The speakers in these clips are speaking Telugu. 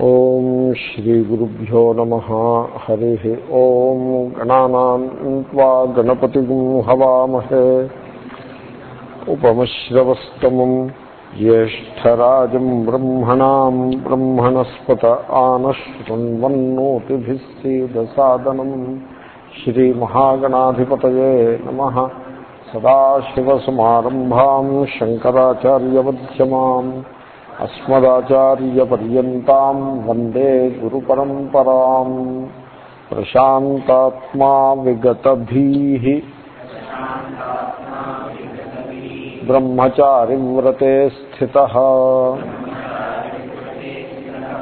ॐ श्रीगुरुभ्यो नमः हरिः ॐ गणानाम् त्वा गणपतिगुं हवामहे उपमश्रवस्तमम् ज्येष्ठराजम् ब्रह्मणाम् ब्रह्मणस्पत आनश्रुण्वन्नोतिभिः सीदसादनम् श्रीमहागणाधिपतये नमः सदाशिवसमारम्भाम् शङ्कराचार्यवध्यमाम् అస్మదాచార్యపర్యంతం వందే గురు పరంపరాం ప్రశాంతాత్మా విగతభీ. బ్రహ్మచారి వ్రతే స్థిత.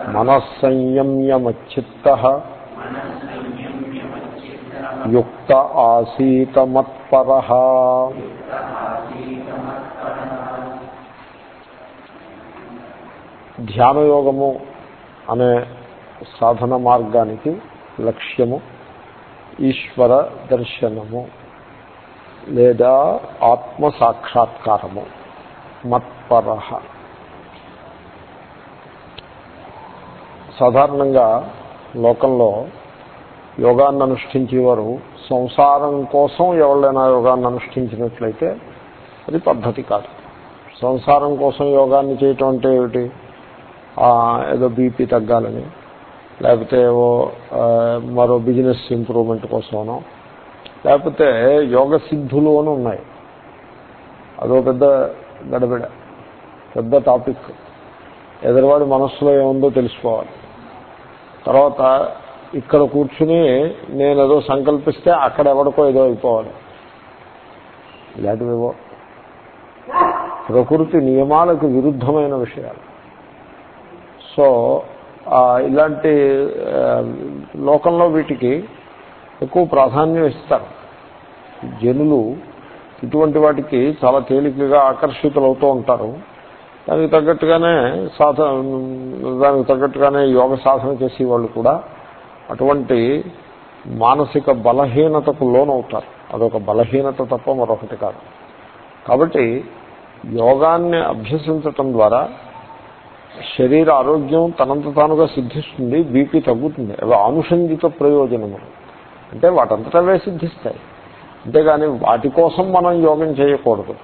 మనస్సంయమ్యమచ్చిత్త. యుక్త ఆసీతమత్పర. ధ్యానయోగము అనే సాధన మార్గానికి లక్ష్యము ఈశ్వర దర్శనము లేదా ఆత్మ సాక్షాత్కారము మత్పర. సాధారణంగా లోకంలో యోగాన్ని అనుష్ఠించేవారు సంసారం కోసం ఎవరైనా యోగాన్ని అనుష్ఠించినట్లయితే అది పద్ధతి కాదు. సంసారం కోసం యోగాన్ని చేయటం అంటే ఏమిటి? ఏదో బీపీ తగ్గాలని. లేకపోతే ఏవో మరో బిజినెస్ ఇంప్రూవ్మెంట్ కోసమనో. లేకపోతే యోగ సిద్ధులు అని ఉన్నాయి. అదో పెద్ద గడబిడ పెద్ద టాపిక్. ఎదురువాడి మనస్సులో ఏముందో తెలుసుకోవాలి. తర్వాత ఇక్కడ కూర్చుని నేను ఏదో సంకల్పిస్తే అక్కడ ఎవరికో ఏదో అయిపోవాలి. ఇలాంటివేవో. ప్రకృతి నియమాలకు విరుద్ధమైన విషయాలు. సో ఇలాంటి లోకంలో వీటికి ఎక్కువ ప్రాధాన్యం ఇస్తారు. జనులు ఇటువంటి వాటికి చాలా తేలికగా ఆకర్షితులవుతూ ఉంటారు. దానికి తగ్గట్టుగానే సాధన దానికి తగ్గట్టుగానే యోగ సాధన చేసే వాళ్ళు కూడా అటువంటి మానసిక బలహీనతకు లోనవుతారు. అదొక బలహీనత తప్ప మరొకటి కాదు. కాబట్టి యోగాన్ని అభ్యసించటం ద్వారా శరీర ఆరోగ్యం తనంత తానుగా సిద్ధిస్తుంది బీపీ తగ్గుతుంది. అవి ఆనుషంగిక ప్రయోజనములు. అంటే వాటంతటవే సిద్ధిస్తాయి. అంతేగాని వాటి కోసం మనం యోగం చేయకూడదు.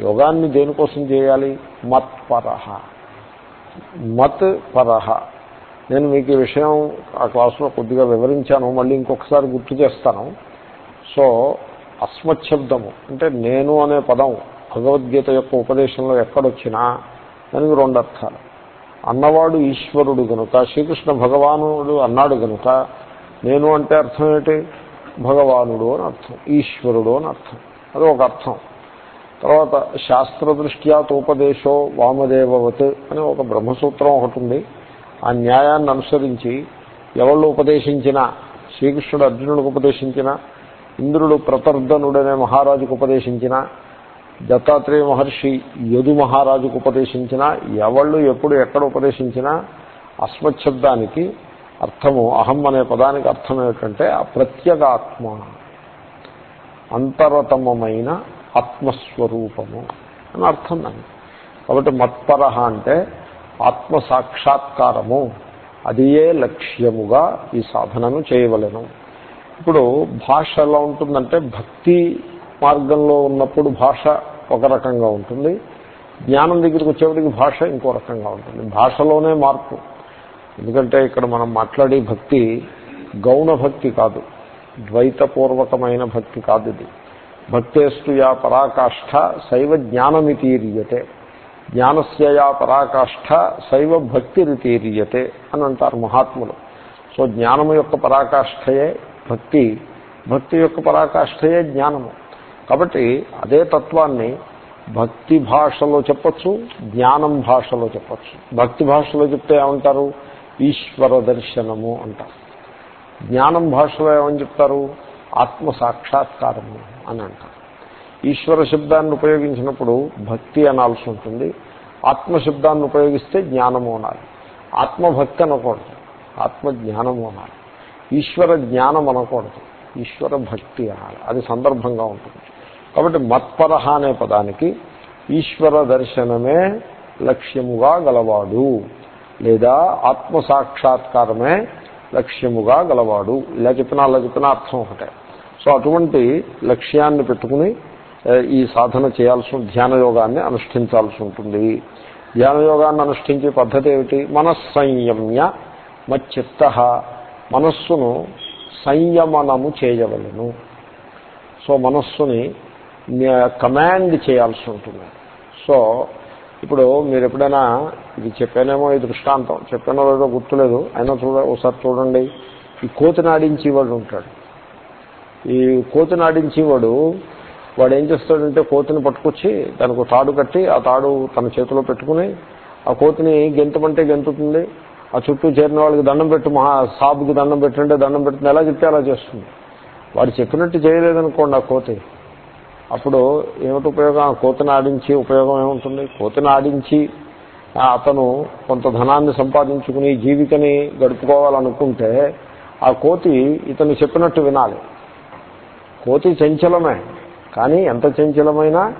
యోగాన్ని దేనికోసం చేయాలి? మత్ పరహ మత్ పరహ నేను మీకు ఈ విషయం ఆ క్లాసులో కొద్దిగా వివరించాను. మళ్ళీ ఇంకొకసారి గుర్తు చేస్తాను. సో అస్మశబ్దము అంటే నేను అనే పదం భగవద్గీత యొక్క ఉపదేశంలో ఎక్కడొచ్చినా దానికి రెండు అర్థాలు. అన్నవాడు ఈశ్వరుడు గనుక శ్రీకృష్ణ భగవానుడు అన్నాడు గనుక నేను అంటే అర్థం ఏంటి భగవానుడు అని అర్థం ఈశ్వరుడు అని అర్థం. అది ఒక అర్థం. తర్వాత శాస్త్రదృష్ట్యా తోపదేశో వామదేవవత్ అని ఒక బ్రహ్మసూత్రం ఒకటి ఉంది. ఆ న్యాయాన్ని అనుసరించి ఎవళ్ళు ఉపదేశించినా శ్రీకృష్ణుడు అర్జునుడికి ఉపదేశించిన ఇంద్రుడు ప్రతర్ధనుడనే మహారాజుకు ఉపదేశించిన దత్తాత్రేయ మహర్షి యదు మహారాజుకు ఉపదేశించినా ఎవళ్ళు ఎప్పుడు ఎక్కడ ఉపదేశించినా అస్మశబ్దానికి అర్థము అహం అనే పదానికి అర్థం ఏమిటంటే అప్రత్యేగాత్మ అంతరతమైన ఆత్మస్వరూపము అని అర్థం దాన్ని కాబట్టి మత్పర అంటే ఆత్మ సాక్షాత్కారము అదియే లక్ష్యముగా ఈ సాధనను చేయవలను. ఇప్పుడు భాష ఎలా ఉంటుందంటే భక్తి మార్గంలో ఉన్నప్పుడు భాష ఒక రకంగా ఉంటుంది. జ్ఞానం దగ్గరికి వచ్చేప్పటికి భాష ఇంకో రకంగా ఉంటుంది. భాషలోనే మార్పు. ఎందుకంటే ఇక్కడ మనం మాట్లాడే భక్తి గౌణ భక్తి కాదు. ద్వైతపూర్వకమైన భక్తి కాదు ఇది. భక్తేస్తు యా పరాకాష్ఠ శైవ జ్ఞానమితీర్యతే. జ్ఞానస్య యా పరాకాష్ఠ శైవ భక్తిరితీర్యతే అని అంటారు మహాత్ములు. సో జ్ఞానము యొక్క పరాకాష్ఠయే భక్తి. భక్తి యొక్క పరాకాష్ఠయే జ్ఞానము. కాబట్టి అదే తత్వాన్ని భక్తి భాషలో చెప్పచ్చు జ్ఞానం భాషలో చెప్పచ్చు. భక్తి భాషలో చెప్తే ఏమంటారు? ఈశ్వర దర్శనము అంటారు. జ్ఞానం భాషలో ఏమని చెప్తారు? ఆత్మ సాక్షాత్కారము అని అంటారు. ఈశ్వర శబ్దాన్ని ఉపయోగించినప్పుడు భక్తి అనాల్సి ఉంటుంది. ఆత్మ శబ్దాన్ని ఉపయోగిస్తే జ్ఞానము అనాలి. ఆత్మభక్తి అనకూడదు. ఆత్మజ్ఞానము అనాలి. ఈశ్వర జ్ఞానం అనకూడదు. ఈశ్వర భక్తి అనాలి. అది సందర్భంగా ఉంటుంది. కాబట్టి మత్పరహ అనే పదానికి ఈశ్వర దర్శనమే లక్ష్యముగా గలవాడు లేదా ఆత్మసాక్షాత్కారమే లక్ష్యముగా గలవాడు. ఇలా చెప్పినా అలా చెప్పినా అర్థం ఒకటే. సో అటువంటి లక్ష్యాన్ని పెట్టుకుని ఈ సాధన చేయాల్సి ధ్యాన యోగాన్ని అనుష్ఠించాల్సి ఉంటుంది. ధ్యాన యోగాన్ని అనుష్ఠించే పద్ధతి ఏమిటి? మనస్సంయమ్య మచ్చిత్త. మనస్సును సంయమనము చేయవలను. సో మనస్సుని కమాండ్ చేయాల్సి ఉంటుంది. సో ఇప్పుడు మీరు ఎప్పుడైనా ఇది చెప్పానేమో ఈ దృష్టాంతం. చెప్పానో లేదో గుర్తులేదు. అయినా చూడ ఒకసారి చూడండి. ఈ కోతిని ఆడించేవాడు ఉంటాడు. ఈ కోతి ఆడించేవాడు వాడు ఏం చేస్తాడంటే కోతిని పట్టుకొచ్చి దానికి ఒక తాడు కట్టి ఆ తాడు తన చేతిలో పెట్టుకుని ఆ కోతిని గెంతమంటే గెంతుతుంది. ఆ చుట్టూ చేరిన వాళ్ళకి దండం పెట్టు మహా సాబుకి దండం పెట్టంటే దండం పెడుతుంది ఎలా చెప్తే అలా చేస్తుంది. వాడు చెప్పినట్టు చేయలేదనుకోండి ఆ కోతి. అప్పుడు ఏమిటి ఉపయోగం? ఆ కోతిని ఆడించి ఉపయోగం ఏముంటుంది? కోతిని ఆడించి అతను కొంత ధనాన్ని సంపాదించుకుని జీవికని గడుపుకోవాలనుకుంటే ఆ కోతి ఇతను చెప్పినట్టు వినాలి. కోతి చంచలమే కానీ ఎంత చంచలమైనా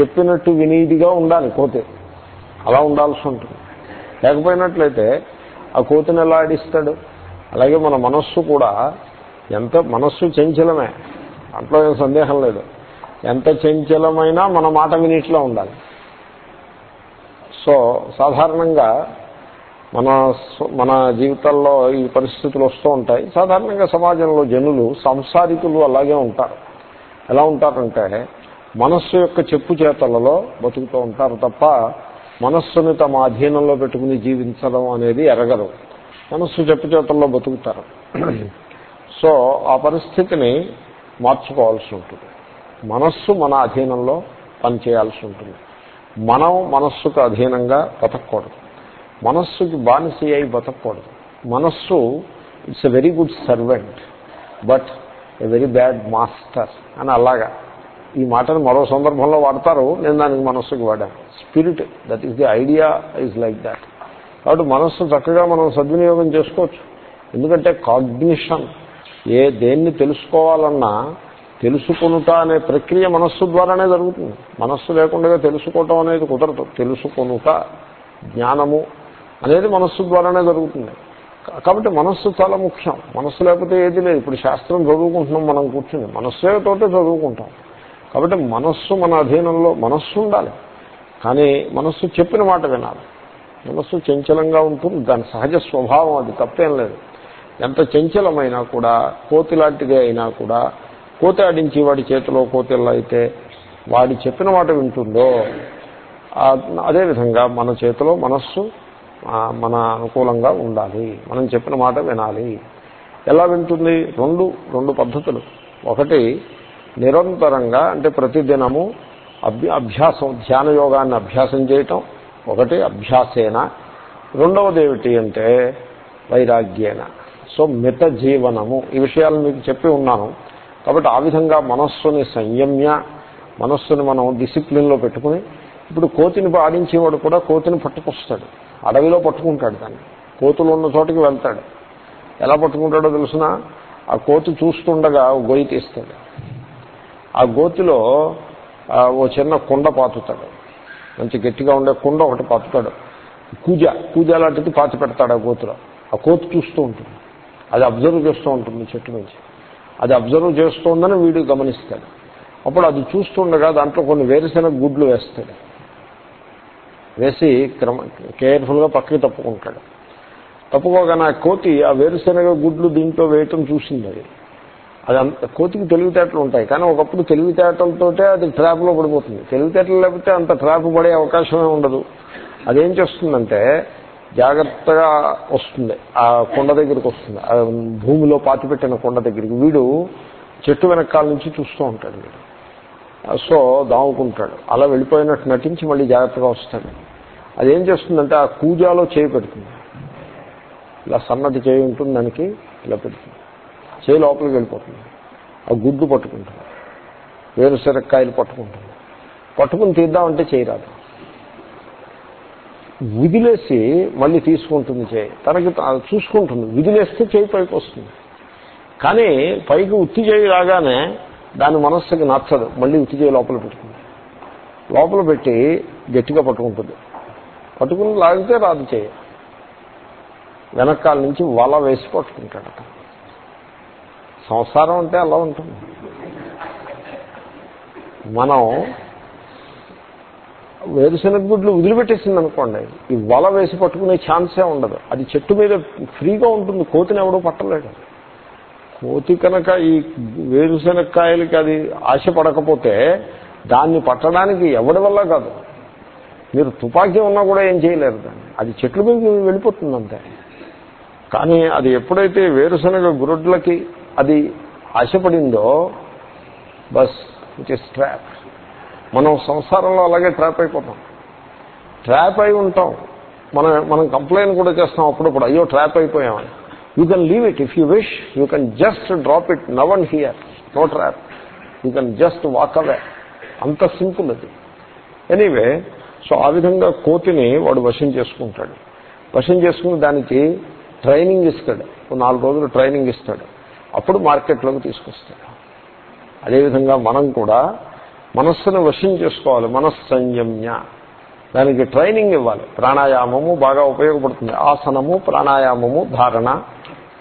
చెప్పినట్టు వినీదిగా ఉండాలి కోతి. అలా ఉండాల్సి ఉంటుంది. లేకపోయినట్లయితే ఆ కోతిని ఎలా ఆడిస్తాడు? అలాగే మన మనస్సు కూడా ఎంత మనస్సు చంచలమే. దాంట్లో ఏం సందేహం లేదు. ఎంత చంచలమైనా మన మాట వినిట్లో ఉండాలి. సో సాధారణంగా మన మన జీవితాల్లో ఈ పరిస్థితులు వస్తూ ఉంటాయి. సాధారణంగా సమాజంలో జనులు సంసారికులు అలాగే ఉంటారు. ఎలా ఉంటారంటే మనస్సు యొక్క చెప్పు చేతలలో బతుకుతూ ఉంటారు తప్ప మనస్సుని తమ అధీనంలో పెట్టుకుని జీవించడం అనేది ఎరగరు. మనస్సు చెప్పు చేతల్లో బతుకుతారు. సో ఆ పరిస్థితిని మార్చుకోవాల్సి ఉంటుంది. మనస్సు మన అధీనంలో పనిచేయాల్సి ఉంటుంది. మనం మనస్సుకు అధీనంగా బతకూడదు మనస్సుకి బానిస అయి బతకూడదు మనస్సు it's a very good servant but a very bad master అని అలాగా. ఈ మాటను మరో సందర్భంలో వాడతారు నేను దానికి మనస్సుకు వాడాను. Spirit that is the idea is like that కాబట్టి మనస్సు చక్కగా మనం సద్వినియోగం చేసుకోవచ్చు. ఎందుకంటే కాగ్నిషన్ ఏ దేన్ని తెలుసుకోవాలన్నా తెలుసుకొనుట అనే ప్రక్రియ మనస్సు ద్వారానే జరుగుతుంది. మనస్సు లేకుండా తెలుసుకోవటం అనేది కుదరదు. తెలుసుకొనుట జ్ఞానము అనేది మనస్సు ద్వారానే జరుగుతుంది. కాబట్టి మనస్సు చాలా ముఖ్యం. మనస్సు లేకపోతే ఏది లేదు. ఇప్పుడు శాస్త్రం చదువుకుంటున్నాం మనం కూర్చుని. మనస్సుతోటే చదువుకుంటాం. కాబట్టి మనస్సు మన అధీనంలో మనస్సు ఉండాలి. కానీ మనస్సు చెప్పిన మాట వినాలి. మనస్సు చంచలంగా ఉంటుంది. దాని సహజ స్వభావం అది తప్పేం లేదు. ఎంత చంచలమైనా కూడా కోతి లాంటిది అయినా కూడా కోతి ఆడించి వాడి చేతిలో కోతిల్లా అయితే వాడి చెప్పిన మాట వింటుందో అదేవిధంగా మన చేతిలో మనస్సు మన అనుకూలంగా ఉండాలి. మనం చెప్పిన మాట వినాలి. ఎలా వింటుంది? రెండు రెండు పద్ధతులు. ఒకటి నిరంతరంగా అంటే ప్రతిదినము అభ్య అభ్యాసం ధ్యాన యోగాన్ని అభ్యాసం చేయటం. ఒకటి అభ్యాసేన. రెండవది ఏమిటి అంటే వైరాగ్యేన. సో మిత జీవనము ఈ విషయాలు మీకు చెప్పి ఉన్నాను. కాబట్టి ఆ విధంగా మనస్సుని సంయమ్య మనస్సుని మనం డిసిప్లిన్లో పెట్టుకుని ఇప్పుడు కోతిని ఆడించేవాడు కూడా కోతిని పట్టుకొస్తాడు. అడవిలో పట్టుకుంటాడు దాన్ని. కోతులు ఉన్న చోటకి వెళ్తాడు. ఎలా పట్టుకుంటాడో తెలుసిన? ఆ కోతి చూస్తుండగా ఓ గొయ్యి తీస్తాడు. ఆ గోతిలో ఓ చిన్న కుండ పాతుతాడు. మంచి గట్టిగా ఉండే కుండ ఒకటి పాతుతాడు. కూజ కూజ లాంటిది పాతి పెడతాడు ఆ గోతిలో. ఆ కోతి చూస్తూ ఉంటుంది. అది అబ్జర్వ్ చేస్తూ ఉంటుంది చెట్టు నుంచి. అది అబ్జర్వ్ చేస్తోందని వీడు గమనిస్తాడు. అప్పుడు అది చూస్తుండగా దాంట్లో కొన్ని వేరుశెనగ గుడ్లు వేస్తాడు. వేసి క్రమ కేర్ఫుల్గా పక్కకి తప్పుకుంటాడు. తప్పుకోగానే ఆ కోతి ఆ వేరుశెనగ గుడ్లు దీంట్లో వేయటం చూసింది అది. అది అంత కోతికి తెలివితేటలు ఉంటాయి కానీ ఒకప్పుడు తెలివితేటలతోటే అది ట్రాప్లో పడిపోతుంది. తెలివితేటలు లేకపోతే అంత ట్రాప్ పడే అవకాశమే ఉండదు. అదేం చేస్తుందంటే జాగ్రత్తగా వస్తుంది. ఆ కొండ దగ్గరికి వస్తుంది. ఆ భూమిలో పాతిపెట్టిన కొండ దగ్గరికి. వీడు చెట్టు వెనకాల నుంచి చూస్తూ ఉంటాడు వీడు. సో దాముకుంటాడు. అలా వెళ్ళిపోయినట్టు నటించి మళ్ళీ జాగ్రత్తగా వస్తాడు. అదేం చేస్తుందంటే ఆ కూజాలో చేయి పెడుతుంది. ఇలా సన్నటి చేయి ఉంటుంది దానికి ఇలా పెడుతుంది. చేయి లోపలికి వెళ్ళిపోతుంది. ఆ గుడ్డు పట్టుకుంటుంది. వేరుశెనక్కాయలు పట్టుకుంటుంది. పట్టుకుని తీద్దామంటే చేయరాదు విదిలేసి మళ్ళీ తీసుకుంటుంది చేయి తనకి చూసుకుంటుంది. విదిలేస్తే చేయి పైకి వస్తుంది. కానీ పైకి ఉత్తి చేయి రాగానే దాని మనస్సుకి నచ్చదు. మళ్ళీ ఉత్తి చేయి లోపల పెట్టుకుంది లోపల పెట్టి గట్టిగా పట్టుకుంటుంది. పట్టుకుని లాగితే రాదు చేయి. వెనకాల నుంచి వల వేసి పట్టుకుంటాడు సంసారం అంటే అలా ఉంటుంది. మనం వేరుశనగ గుడ్లు వదిలిపెట్టేసింది అనుకోండి ఈ వల వేసి పట్టుకునే ఛాన్సే ఉండదు. అది చెట్టు మీద ఫ్రీగా ఉంటుంది కోతిని ఎవడో పట్టలేడు. కోతి కనుక ఈ వేరుశనక్కాయలకి అది ఆశపడకపోతే దాన్ని పట్టడానికి ఎవడి వల్ల కాదు. మీరు తుపాకీ ఉన్నా కూడా ఏం చేయలేరు దాన్ని. అది చెట్ల మీద వెళ్ళిపోతుంది అంతే. కానీ అది ఎప్పుడైతే వేరుశనగ గురుడ్లకి అది ఆశపడిందో బస్ ఇట్ ఇస్ ట్రాప్ మనం సంసారంలో అలాగే ట్రాప్ అయిపోతాం. ట్రాప్ అయి ఉంటాం. మనం మనం కంప్లైంట్ కూడా చేస్తాం అప్పుడప్పుడు అయ్యో trap అయిపోయామని you can leave it if you wish you can just drop it now and here no trap you can just walk away అంత సింపుల్ అది. ఎనీవే సో ఆ విధంగా కోతిని వాడు వశం చేసుకుంటాడు. వశం చేసుకుని దానికి ట్రైనింగ్ ఇస్తాడు. నాలుగు రోజులు ట్రైనింగ్ ఇస్తాడు. అప్పుడు మార్కెట్లోకి తీసుకొస్తాడు. అదేవిధంగా మనం కూడా మనస్సును వశం చేసుకోవాలి. మనస్సంయమ్య దానికి ట్రైనింగ్ ఇవ్వాలి. ప్రాణాయామము బాగా ఉపయోగపడుతుంది. ఆసనము ప్రాణాయామము ధారణ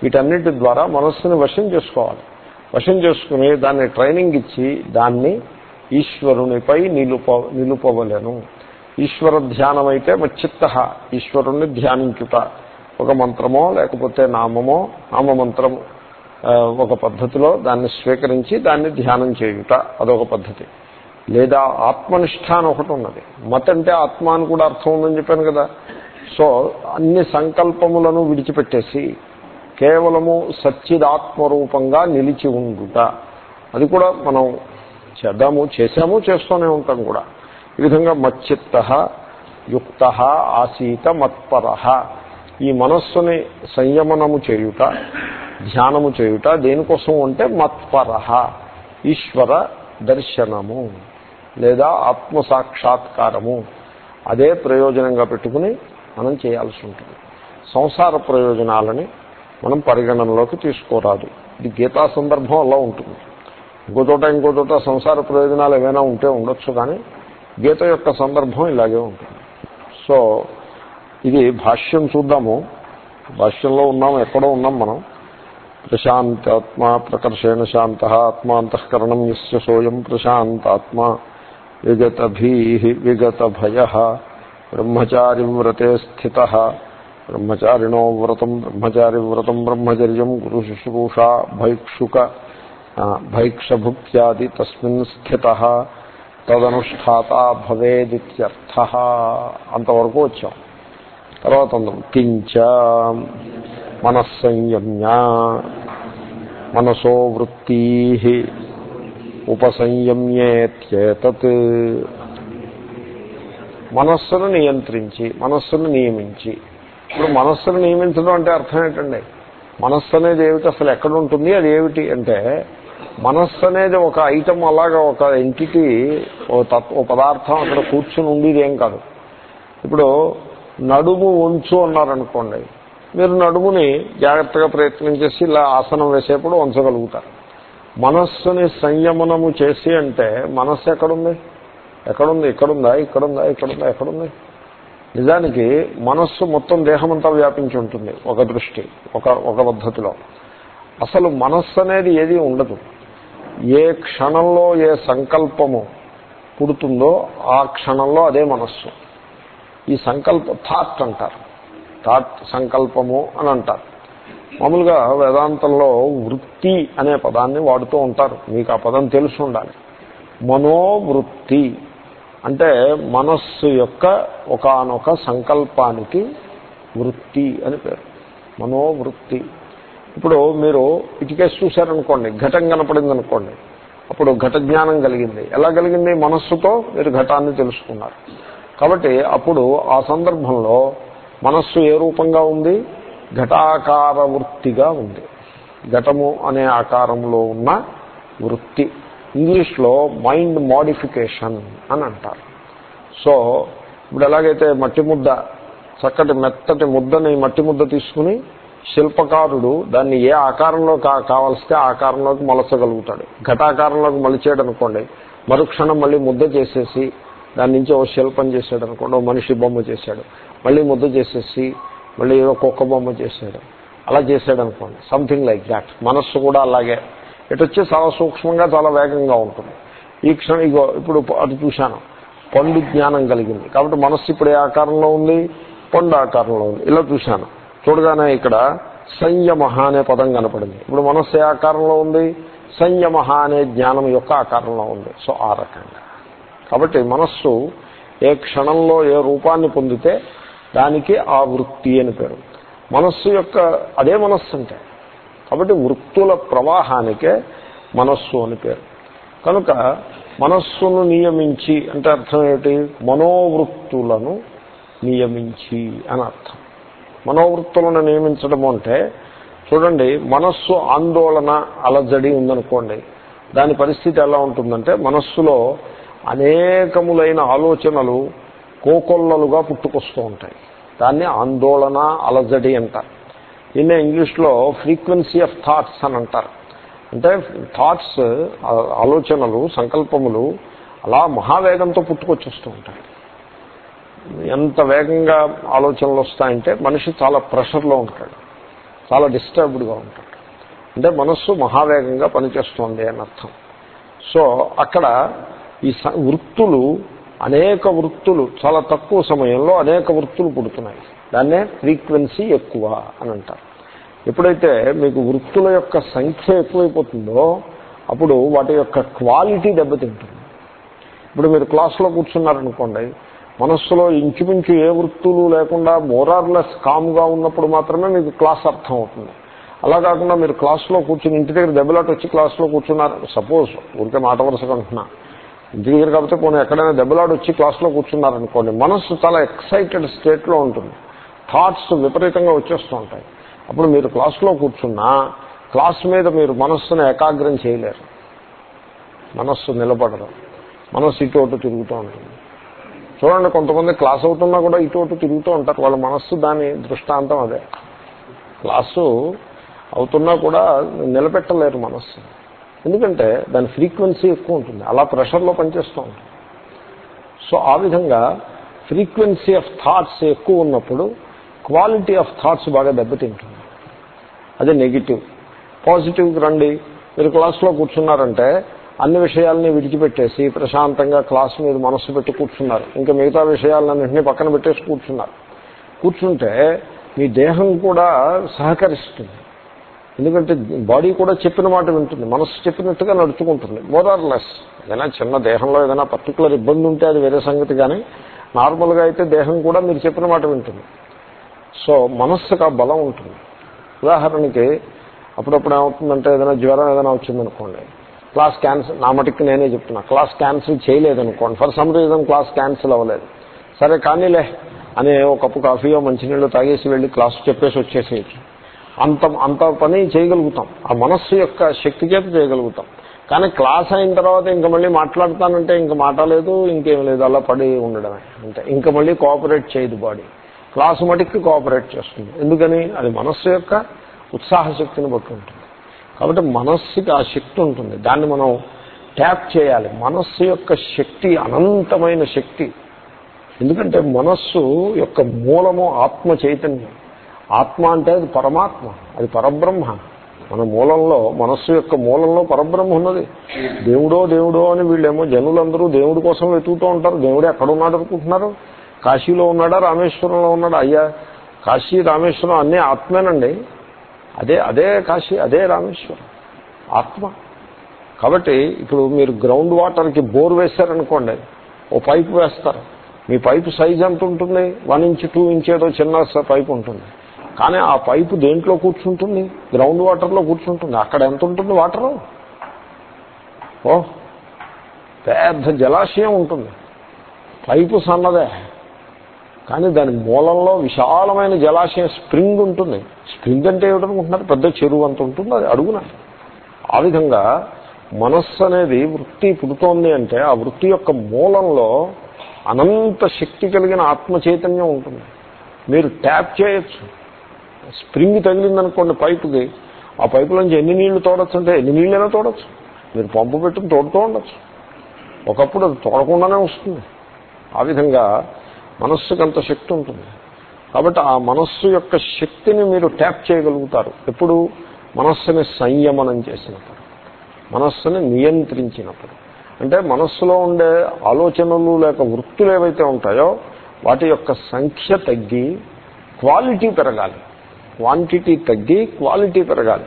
వీటన్నిటి ద్వారా మనస్సును వశం చేసుకోవాలి. వశం చేసుకుని దాన్ని ట్రైనింగ్ ఇచ్చి దాన్ని ఈశ్వరునిపై నిలుప నిలుపవలను. ఈశ్వర ధ్యానం అయితే మచ్చిత్త. ఈశ్వరుణ్ణి ధ్యానించుట. ఒక మంత్రమో లేకపోతే నామమో నామమంత్రము ఒక పద్ధతిలో దాన్ని స్వీకరించి దాన్ని ధ్యానం చేయుట. అదొక పద్ధతి. లేదా ఆత్మనిష్ట అని ఒకటి ఉన్నది. మత్ అంటే ఆత్మ అని కూడా అర్థం ఉందని చెప్పాను కదా. సో అన్ని సంకల్పములను విడిచిపెట్టేసి కేవలము సచ్చిదాత్మరూపంగా నిలిచి ఉండుట. అది కూడా మనం చేద్దాము చేశాము చేస్తూనే ఉంటాం కూడా. ఈ విధంగా మచ్చిత్త యుక్త ఆసీత మత్పర. ఈ మనస్సుని సంయమనము చేయుట ధ్యానము చేయుట దేనికోసం అంటే మత్పర ఈశ్వర దర్శనము. లేదా ఆత్మ సాక్షాత్కారము అదే ప్రయోజనంగా పెట్టుకుని మనం చేయాల్సి ఉంటుంది. సంసార ప్రయోజనాలని మనం పరిగణనలోకి తీసుకోరాదు. ఇది గీతా సందర్భం అలా ఉంటుంది. ఇంకో చోట ఇంకో చోట సంసార ప్రయోజనాలు ఏమైనా ఉంటే ఉండొచ్చు కానీ గీత యొక్క సందర్భం ఇలాగే ఉంటుంది. సో ఇది భాష్యం చూద్దాము. భాష్యంలో ఉన్నాం ఎక్కడో ఉన్నాం మనం. ప్రశాంతాత్మ ప్రకర్షేణ శాంత ఆత్మాంతఃకరణం ఎస్య సోయం ప్రశాంతాత్మ. విగతభీ విగత భయ బ్రహ్మచారి వ్రతే స్థిత బ్రహ్మచారిణో వ్రతం బ్రహ్మచారి వ్రతం బ్రహ్మచర్యం గురు శుశ్రూషా భైక్షుక భైక్షభుక్త్యాది తస్మిన్ స్థిత తదనుష్ఠాత భవేదిత్యర్థ అంతవరకు వచ్చాం। తర్వాత కించ మనస్సంయమ్య మనసో వృత్తి ఉపసంయమ్యేత్యేతత్. మనస్సును నియంత్రించి మనస్సును నియమించి. ఇప్పుడు మనస్సును నియమించడం అంటే అర్థం ఏంటండి? మనస్సు అనేది ఏమిటి? అసలు ఎక్కడ ఉంటుంది? అది ఏమిటి అంటే మనస్సు అనేది ఒక ఐటమ్ అలాగా ఒక ఎంటిటీ ఓ తత్వ పదార్థం అక్కడ కూర్చుని ఉండేది ఏం కాదు. ఇప్పుడు నడుము ఉంచు అన్నారనుకోండి మీరు నడుముని జాగ్రత్తగా ప్రయత్నం చేసి ఇలా ఆసనం వేసేప్పుడు ఉంచగలుగుతారు మనస్సుని సంయమనము చేసి అంటే మనస్సు ఎక్కడుంది? ఎక్కడుంది? ఇక్కడుందా? ఇక్కడుందా? ఇక్కడుందా? ఎక్కడుంది? నిజానికి మనస్సు మొత్తం దేహమంతా వ్యాపించి ఉంటుంది ఒక దృష్టి ఒక ఒక పద్ధతిలో. అసలు మనస్సు అనేది ఏది ఉండదు. ఏ క్షణంలో ఏ సంకల్పము పుడుతుందో ఆ క్షణంలో అదే మనస్సు. ఈ సంకల్ప థాట్ అంటారు. థాట్ సంకల్పము అని అంటారు. మామూలుగా వేదాంతంలో వృత్తి అనే పదాన్ని వాడుతూ ఉంటారు. మీకు ఆ పదం తెలుసు ఉండాలి. మనోవృత్తి అంటే మనస్సు యొక్క ఒకనొక సంకల్పానికి వృత్తి అని పేరు. మనోవృత్తి. ఇప్పుడు మీరు ఇటుకేసి చూశారనుకోండి ఘటం కనపడింది అనుకోండి అప్పుడు ఘట జ్ఞానం కలిగింది. ఎలా కలిగింది? మనస్సుతో మీరు ఘటాన్ని తెలుసుకున్నారు. కాబట్టి అప్పుడు ఆ సందర్భంలో మనస్సు ఏ రూపంగా ఉంది? ఘటాకార వృత్తిగా ఉంది. ఘటము అనే ఆకారంలో ఉన్న వృత్తి. ఇంగ్లీష్లో మైండ్ మోడిఫికేషన్ అని అంటారు. సో ఇప్పుడు ఎలాగైతే మట్టి ముద్ద చక్కటి మెత్తటి ముద్దని మట్టి ముద్ద తీసుకుని శిల్పకారుడు దాన్ని ఏ ఆకారంలో కా కావలిస్తే ఆకారంలోకి మలచగలుగుతాడు. ఘటాకారంలోకి మలిచాడు అనుకోండి మరుక్షణం మళ్ళీ ముద్ద చేసేసి దాని నుంచి ఓ శిల్పం చేశాడు అనుకోండి ఓ మనిషి బొమ్మ చేశాడు మళ్ళీ ముద్ద చేసేసి మళ్ళీ ఏదో కుక్క బొమ్మ చేసాడు అలా చేశాడు అనుకోండి సంథింగ్ లైక్ దాట్ మనస్సు కూడా అలాగే. ఇటు వచ్చి చాలా సూక్ష్మంగా చాలా వేగంగా ఉంటుంది. ఈ క్షణం ఇగో ఇప్పుడు అటు చూశాను. పండు జ్ఞానం కలిగింది. కాబట్టి మనస్సు ఇప్పుడు ఏ ఆకారంలో ఉంది పండు ఆకారంలో ఉంది. ఇలా చూశాను. చూడగానే ఇక్కడ సంయమ అనే పదం కనపడింది. ఇప్పుడు మనస్సు ఏ ఆకారంలో ఉంది? సంయమ అనే జ్ఞానం యొక్క ఆకారంలో ఉంది. సో ఆ రకంగా. కాబట్టి మనస్సు ఏ క్షణంలో ఏ రూపాన్ని పొందితే దానికి ఆ వృత్తి అని పేరు. మనస్సు యొక్క అదే మనస్సు అంటే. కాబట్టి వృత్తుల ప్రవాహానికే మనస్సు అని పేరు. కనుక మనస్సును నియమించి అంటే అర్థం ఏమిటి? మనోవృత్తులను నియమించి అని అర్థం. మనోవృత్తులను నియమించడం అంటే చూడండి మనస్సు ఆందోళన అలజడి ఉందనుకోండి. దాని పరిస్థితి ఎలా ఉంటుందంటే మనస్సులో అనేకములైన ఆలోచనలు కోకొల్లలుగా పుట్టుకొస్తూ ఉంటాయి. దాన్ని ఆందోళన అలజడి అంటారు. దీన్నే ఇంగ్లీష్లో ఫ్రీక్వెన్సీ ఆఫ్ థాట్స్ అని అంటారు. అంటే థాట్స్ ఆలోచనలు సంకల్పములు అలా మహావేగంతో పుట్టుకొచ్చేస్తూ ఉంటాయి. ఎంత వేగంగా ఆలోచనలు వస్తాయంటే మనిషి చాలా ప్రెషర్లో ఉంటాడు. చాలా డిస్టర్బ్డ్గా ఉంటాడు. అంటే మనస్సు మహావేగంగా పనిచేస్తోంది అని అర్థం సో అక్కడ ఈ వృత్తులు అనేక వృత్తులు చాలా తక్కువ సమయంలో అనేక వృత్తులు పుడుతున్నాయి. దాన్నే ఫ్రీక్వెన్సీ ఎక్కువ అని అంటారు. ఎప్పుడైతే మీకు వృత్తుల యొక్క సంఖ్య ఎక్కువైపోతుందో అప్పుడు వాటి యొక్క క్వాలిటీ దెబ్బతింటుంది. ఇప్పుడు మీరు క్లాస్లో కూర్చున్నారనుకోండి మనస్సులో ఇంచుమించు ఏ వృత్తులు లేకుండా మోరార్లెస్ కామ్గా ఉన్నప్పుడు మాత్రమే మీకు క్లాస్ అర్థం అవుతుంది అలా కాకుండా మీరు క్లాస్లో కూర్చుని ఇంటి దగ్గర దెబ్బలాట వచ్చి క్లాస్లో కూర్చున్నారు. సపోజ్ ఊరికే మాట వరుసగా అంటున్నా ఇంటి దగ్గర కాకపోతే పోనీ ఎక్కడైనా దెబ్బలాడు వచ్చి క్లాస్లో కూర్చున్నారనుకోండి మనస్సు చాలా ఎక్సైటెడ్ స్టేట్లో ఉంటుంది. థాట్స్ విపరీతంగా వచ్చేస్తూ ఉంటాయి. అప్పుడు మీరు క్లాస్లో కూర్చున్నా క్లాస్ మీద మీరు మనస్సును ఏకాగ్రం చేయలేరు. మనస్సు నిలబడదు మనస్సు ఇటు అటు తిరుగుతూ ఉంటుంది. చూడండి కొంతమంది క్లాస్ అవుతున్నా కూడా ఇటు అటు తిరుగుతూ ఉంటారు. వాళ్ళ మనస్సు దాని దృష్టాంతం అదే. క్లాసు అవుతున్నా కూడా నిలబెట్టలేరు మనస్సు ఎందుకంటే దాని ఫ్రీక్వెన్సీ ఎక్కువ ఉంటుంది. అలా ప్రెషర్లో పనిచేస్తూ ఉంటుంది. సో ఆ విధంగా ఫ్రీక్వెన్సీ ఆఫ్ థాట్స్ ఎక్కువ ఉన్నప్పుడు క్వాలిటీ ఆఫ్ థాట్స్ బాగా దెబ్బతింటుంది. అదే నెగిటివ్. పాజిటివ్కి రండి. మీరు క్లాస్లో కూర్చున్నారంటే అన్ని విషయాల్ని విడిచిపెట్టేసి ప్రశాంతంగా క్లాస్ మీద మనస్సు పెట్టి కూర్చున్నారు. ఇంకా మిగతా విషయాలన్నింటినీ పక్కన పెట్టేసి కూర్చున్నారు. కూర్చుంటే మీ దేహం కూడా సహకరిస్తుంది. ఎందుకంటే బాడీ కూడా చెప్పిన మాట వింటుంది. మనస్సు చెప్పినట్టుగా నడుచుకుంటుంది. మోరార్ లెస్ ఏదైనా చిన్న దేహంలో ఏదైనా పర్టికులర్ ఇబ్బంది ఉంటే అది వేరే సంగతి కానీ నార్మల్గా అయితే దేహం కూడా మీరు చెప్పిన మాట వింటుంది. సో మనస్సుకు ఆ బలం ఉంటుంది. ఉదాహరణకి అప్పుడప్పుడు ఏమవుతుందంటే ఏదైనా జ్వరం ఏదైనా వచ్చిందనుకోండి క్లాస్ క్యాన్సిల్ నా మటుకు నేనే చెప్తున్నా class cancel చేయలేదనుకోండి. For some reason class cancel అవ్వలేదు. సరే కానీలే అనే ఒక కప్పు కాఫీయో మంచినీళ్ళు తాగేసి వెళ్ళి క్లాస్ చెప్పేసి వచ్చేసేయచ్చు. అంత అంత పని చేయగలుగుతాం. ఆ మనస్సు యొక్క శక్తి చేత చేయగలుగుతాం. కానీ క్లాస్ అయిన తర్వాత ఇంకా మళ్ళీ మాట్లాడతానంటే ఇంకా మాట్లాడలేదు ఇంకేం లేదు అలా పడి ఉండడమే. అంటే ఇంకా మళ్ళీ కోఆపరేట్ చేయదు బాడీ క్లాసు మటుక్కి కోఆపరేట్ చేస్తుంది. ఎందుకని? అది మనస్సు యొక్క ఉత్సాహ శక్తిని బట్టి ఉంటుంది. కాబట్టి మనస్సుకి ఆ శక్తి ఉంటుంది. దాన్ని మనం ట్యాప్ చేయాలి. మనస్సు యొక్క శక్తి అనంతమైన శక్తి. ఎందుకంటే మనస్సు యొక్క మూలము ఆత్మ చైతన్యం. ఆత్మ అంటే అది పరమాత్మ అది పరబ్రహ్మ. మన మూలంలో మనస్సు యొక్క మూలంలో పరబ్రహ్మ ఉన్నది. దేవుడో దేవుడో అని వీళ్ళేమో జనులందరూ దేవుడి కోసం వెతుకుతూ ఉంటారు. దేవుడు ఎక్కడ ఉన్నాడు అనుకుంటున్నారు. కాశీలో ఉన్నాడా రామేశ్వరంలో ఉన్నాడా? అయ్యా కాశీ రామేశ్వరం అన్నీ ఆత్మేనండి. అదే అదే కాశీ అదే రామేశ్వరం. ఆత్మ. కాబట్టి ఇప్పుడు మీరు గ్రౌండ్ వాటర్కి బోర్ వేశారనుకోండి ఓ పైపు వేస్తారు. మీ పైపు సైజ్ ఎంత ఉంటుంది? వన్ ఇంచ్ టూ ఇంచ్ ఏదో చిన్న పైపు ఉంటుంది. కానీ ఆ పైపు దేంట్లో కూర్చుంటుంది? గ్రౌండ్ వాటర్లో కూర్చుంటుంది. అక్కడ ఎంత ఉంటుంది వాటరు? ఓ పెద్ద జలాశయం ఉంటుంది. పైపు సన్నదే. కానీ దాని మూలంలో విశాలమైన జలాశయం స్ప్రింగ్ ఉంటుంది. స్ప్రింగ్ అంటే ఏమిటనుకుంటున్నారు? పెద్ద చెరువు అంత ఉంటుంది అది అడుగున. ఆ విధంగా మనస్సు అనేది వృత్తి పుడుతోంది అంటే ఆ వృత్తి యొక్క మూలంలో అనంత శక్తి కలిగిన ఆత్మ చైతన్యం ఉంటుంది. మీరు ట్యాప్ చేయొచ్చు. స్ప్రింగ్ తగిలిందనుకోండి పైపుకి ఆ పైపులోంచి ఎన్ని నీళ్ళు తోడచ్చు అంటే ఎన్ని నీళ్ళైనా తోడచ్చు. మీరు పంపు పెట్టుకుని తోడుతూ ఉండొచ్చు. ఒకప్పుడు అది తోడకుండానే వస్తుంది. ఆ విధంగా మనస్సుకు అంత శక్తి ఉంటుంది. కాబట్టి ఆ మనస్సు యొక్క శక్తిని మీరు ట్యాప్ చేయగలుగుతారు. ఎప్పుడు? మనస్సుని సంయమనం చేసినప్పుడు. మనస్సుని నియంత్రించినప్పుడు. అంటే మనస్సులో ఉండే ఆలోచనలు లేక వృత్తులు ఏవైతే ఉంటాయో వాటి యొక్క సంఖ్య తగ్గి క్వాలిటీ పెరగాలి. క్వాంటిటీ తగ్గి క్వాలిటీ పెరగాలి.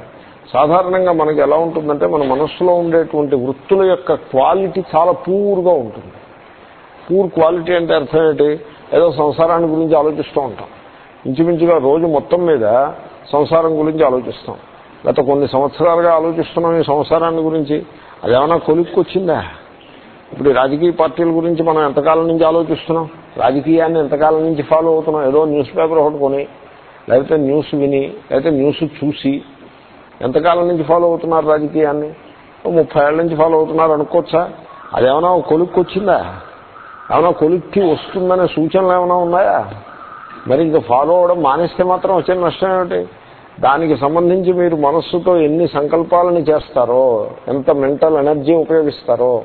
సాధారణంగా మనకి ఎలా ఉంటుందంటే మన మనస్సులో ఉండేటువంటి వృత్తుల యొక్క క్వాలిటీ చాలా పూర్గా ఉంటుంది. పూర్ క్వాలిటీ అంటే అర్థం ఏంటి? ఏదో సంసారాన్ని గురించి ఆలోచిస్తూ ఉంటాం. ఇంచుమించుగా రోజు మొత్తం మీద సంసారం గురించి ఆలోచిస్తాం. గత కొన్ని సంవత్సరాలుగా ఆలోచిస్తున్నాం ఈ సంసారాన్ని గురించి. అదేమన్నా కొలిక్కొచ్చిందా? ఇప్పుడు రాజకీయ పార్టీల గురించి మనం ఎంతకాలం నుంచి ఆలోచిస్తున్నాం? రాజకీయాన్ని ఎంతకాలం నుంచి ఫాలో అవుతున్నాం? ఏదో న్యూస్ పేపర్ ఒకటి కొని లేకపోతే న్యూస్ విని లేకపోతే న్యూస్ చూసి ఎంతకాలం నుంచి ఫాలో అవుతున్నారు రాజకీయాన్ని? ముప్పై ఏళ్ళ నుంచి ఫాలో అవుతున్నారు అనుకోవచ్చా? అదేమన్నా కొలుక్కొచ్చిందా ఏమైనా కొలుక్కి వస్తుందనే సూచనలు ఏమైనా ఉన్నాయా? మరి ఇంకా ఫాలో అవడం మానేస్తే మాత్రం వచ్చే నష్టం ఏమిటి? దానికి సంబంధించి మీరు మనస్సుతో ఎన్ని సంకల్పాలని చేస్తారో ఎంత మెంటల్ ఎనర్జీ ఉపయోగిస్తారో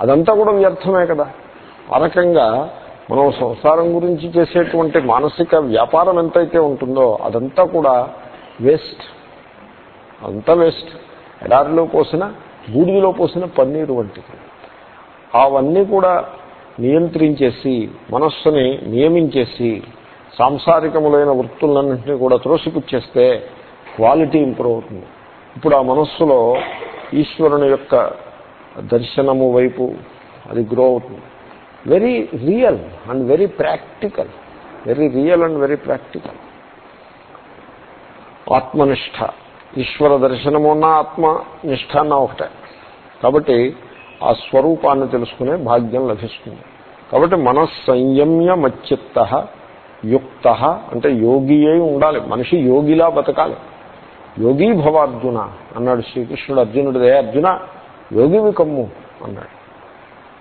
అదంతా కూడా వ్యర్థమే కదా. ఆ రకంగా మనం సంసారం గురించి చేసేటువంటి మానసిక వ్యాపారం ఎంతైతే ఉంటుందో అదంతా కూడా వేస్ట్. అంతా వేస్ట్. ఎడారిలో పోసిన బూడిదిలో పోసిన పన్నీరు వంటిది. అవన్నీ కూడా నియంత్రించేసి మనస్సుని నియమించేసి సాంసారికములైన వృత్తులన్నింటినీ కూడా త్రోసిపుచ్చేస్తే క్వాలిటీ ఇంప్రూవ్ అవుతుంది. ఇప్పుడు ఆ మనస్సులో ఈశ్వరుని యొక్క దర్శనము వైపు అది గ్రో అవుతుంది. Very real and very practical. Very real and very practical. ఆత్మనిష్ట. ఈశ్వర దర్శనము ఉన్న ఆత్మనిష్ట అన్న ఒకటే. కాబట్టి ఆ స్వరూపాన్ని తెలుసుకునే భాగ్యం లభిస్తుంది. కాబట్టి మనస్సంయమ్య మచ్చిత్త యుక్త అంటే యోగి అయి ఉండాలి. మనిషి యోగిలా బతకాలి. యోగీ భవార్జున అన్నాడు శ్రీకృష్ణుడు. అర్జునుడిదే అర్జున యోగివి కమ్ము అన్నాడు.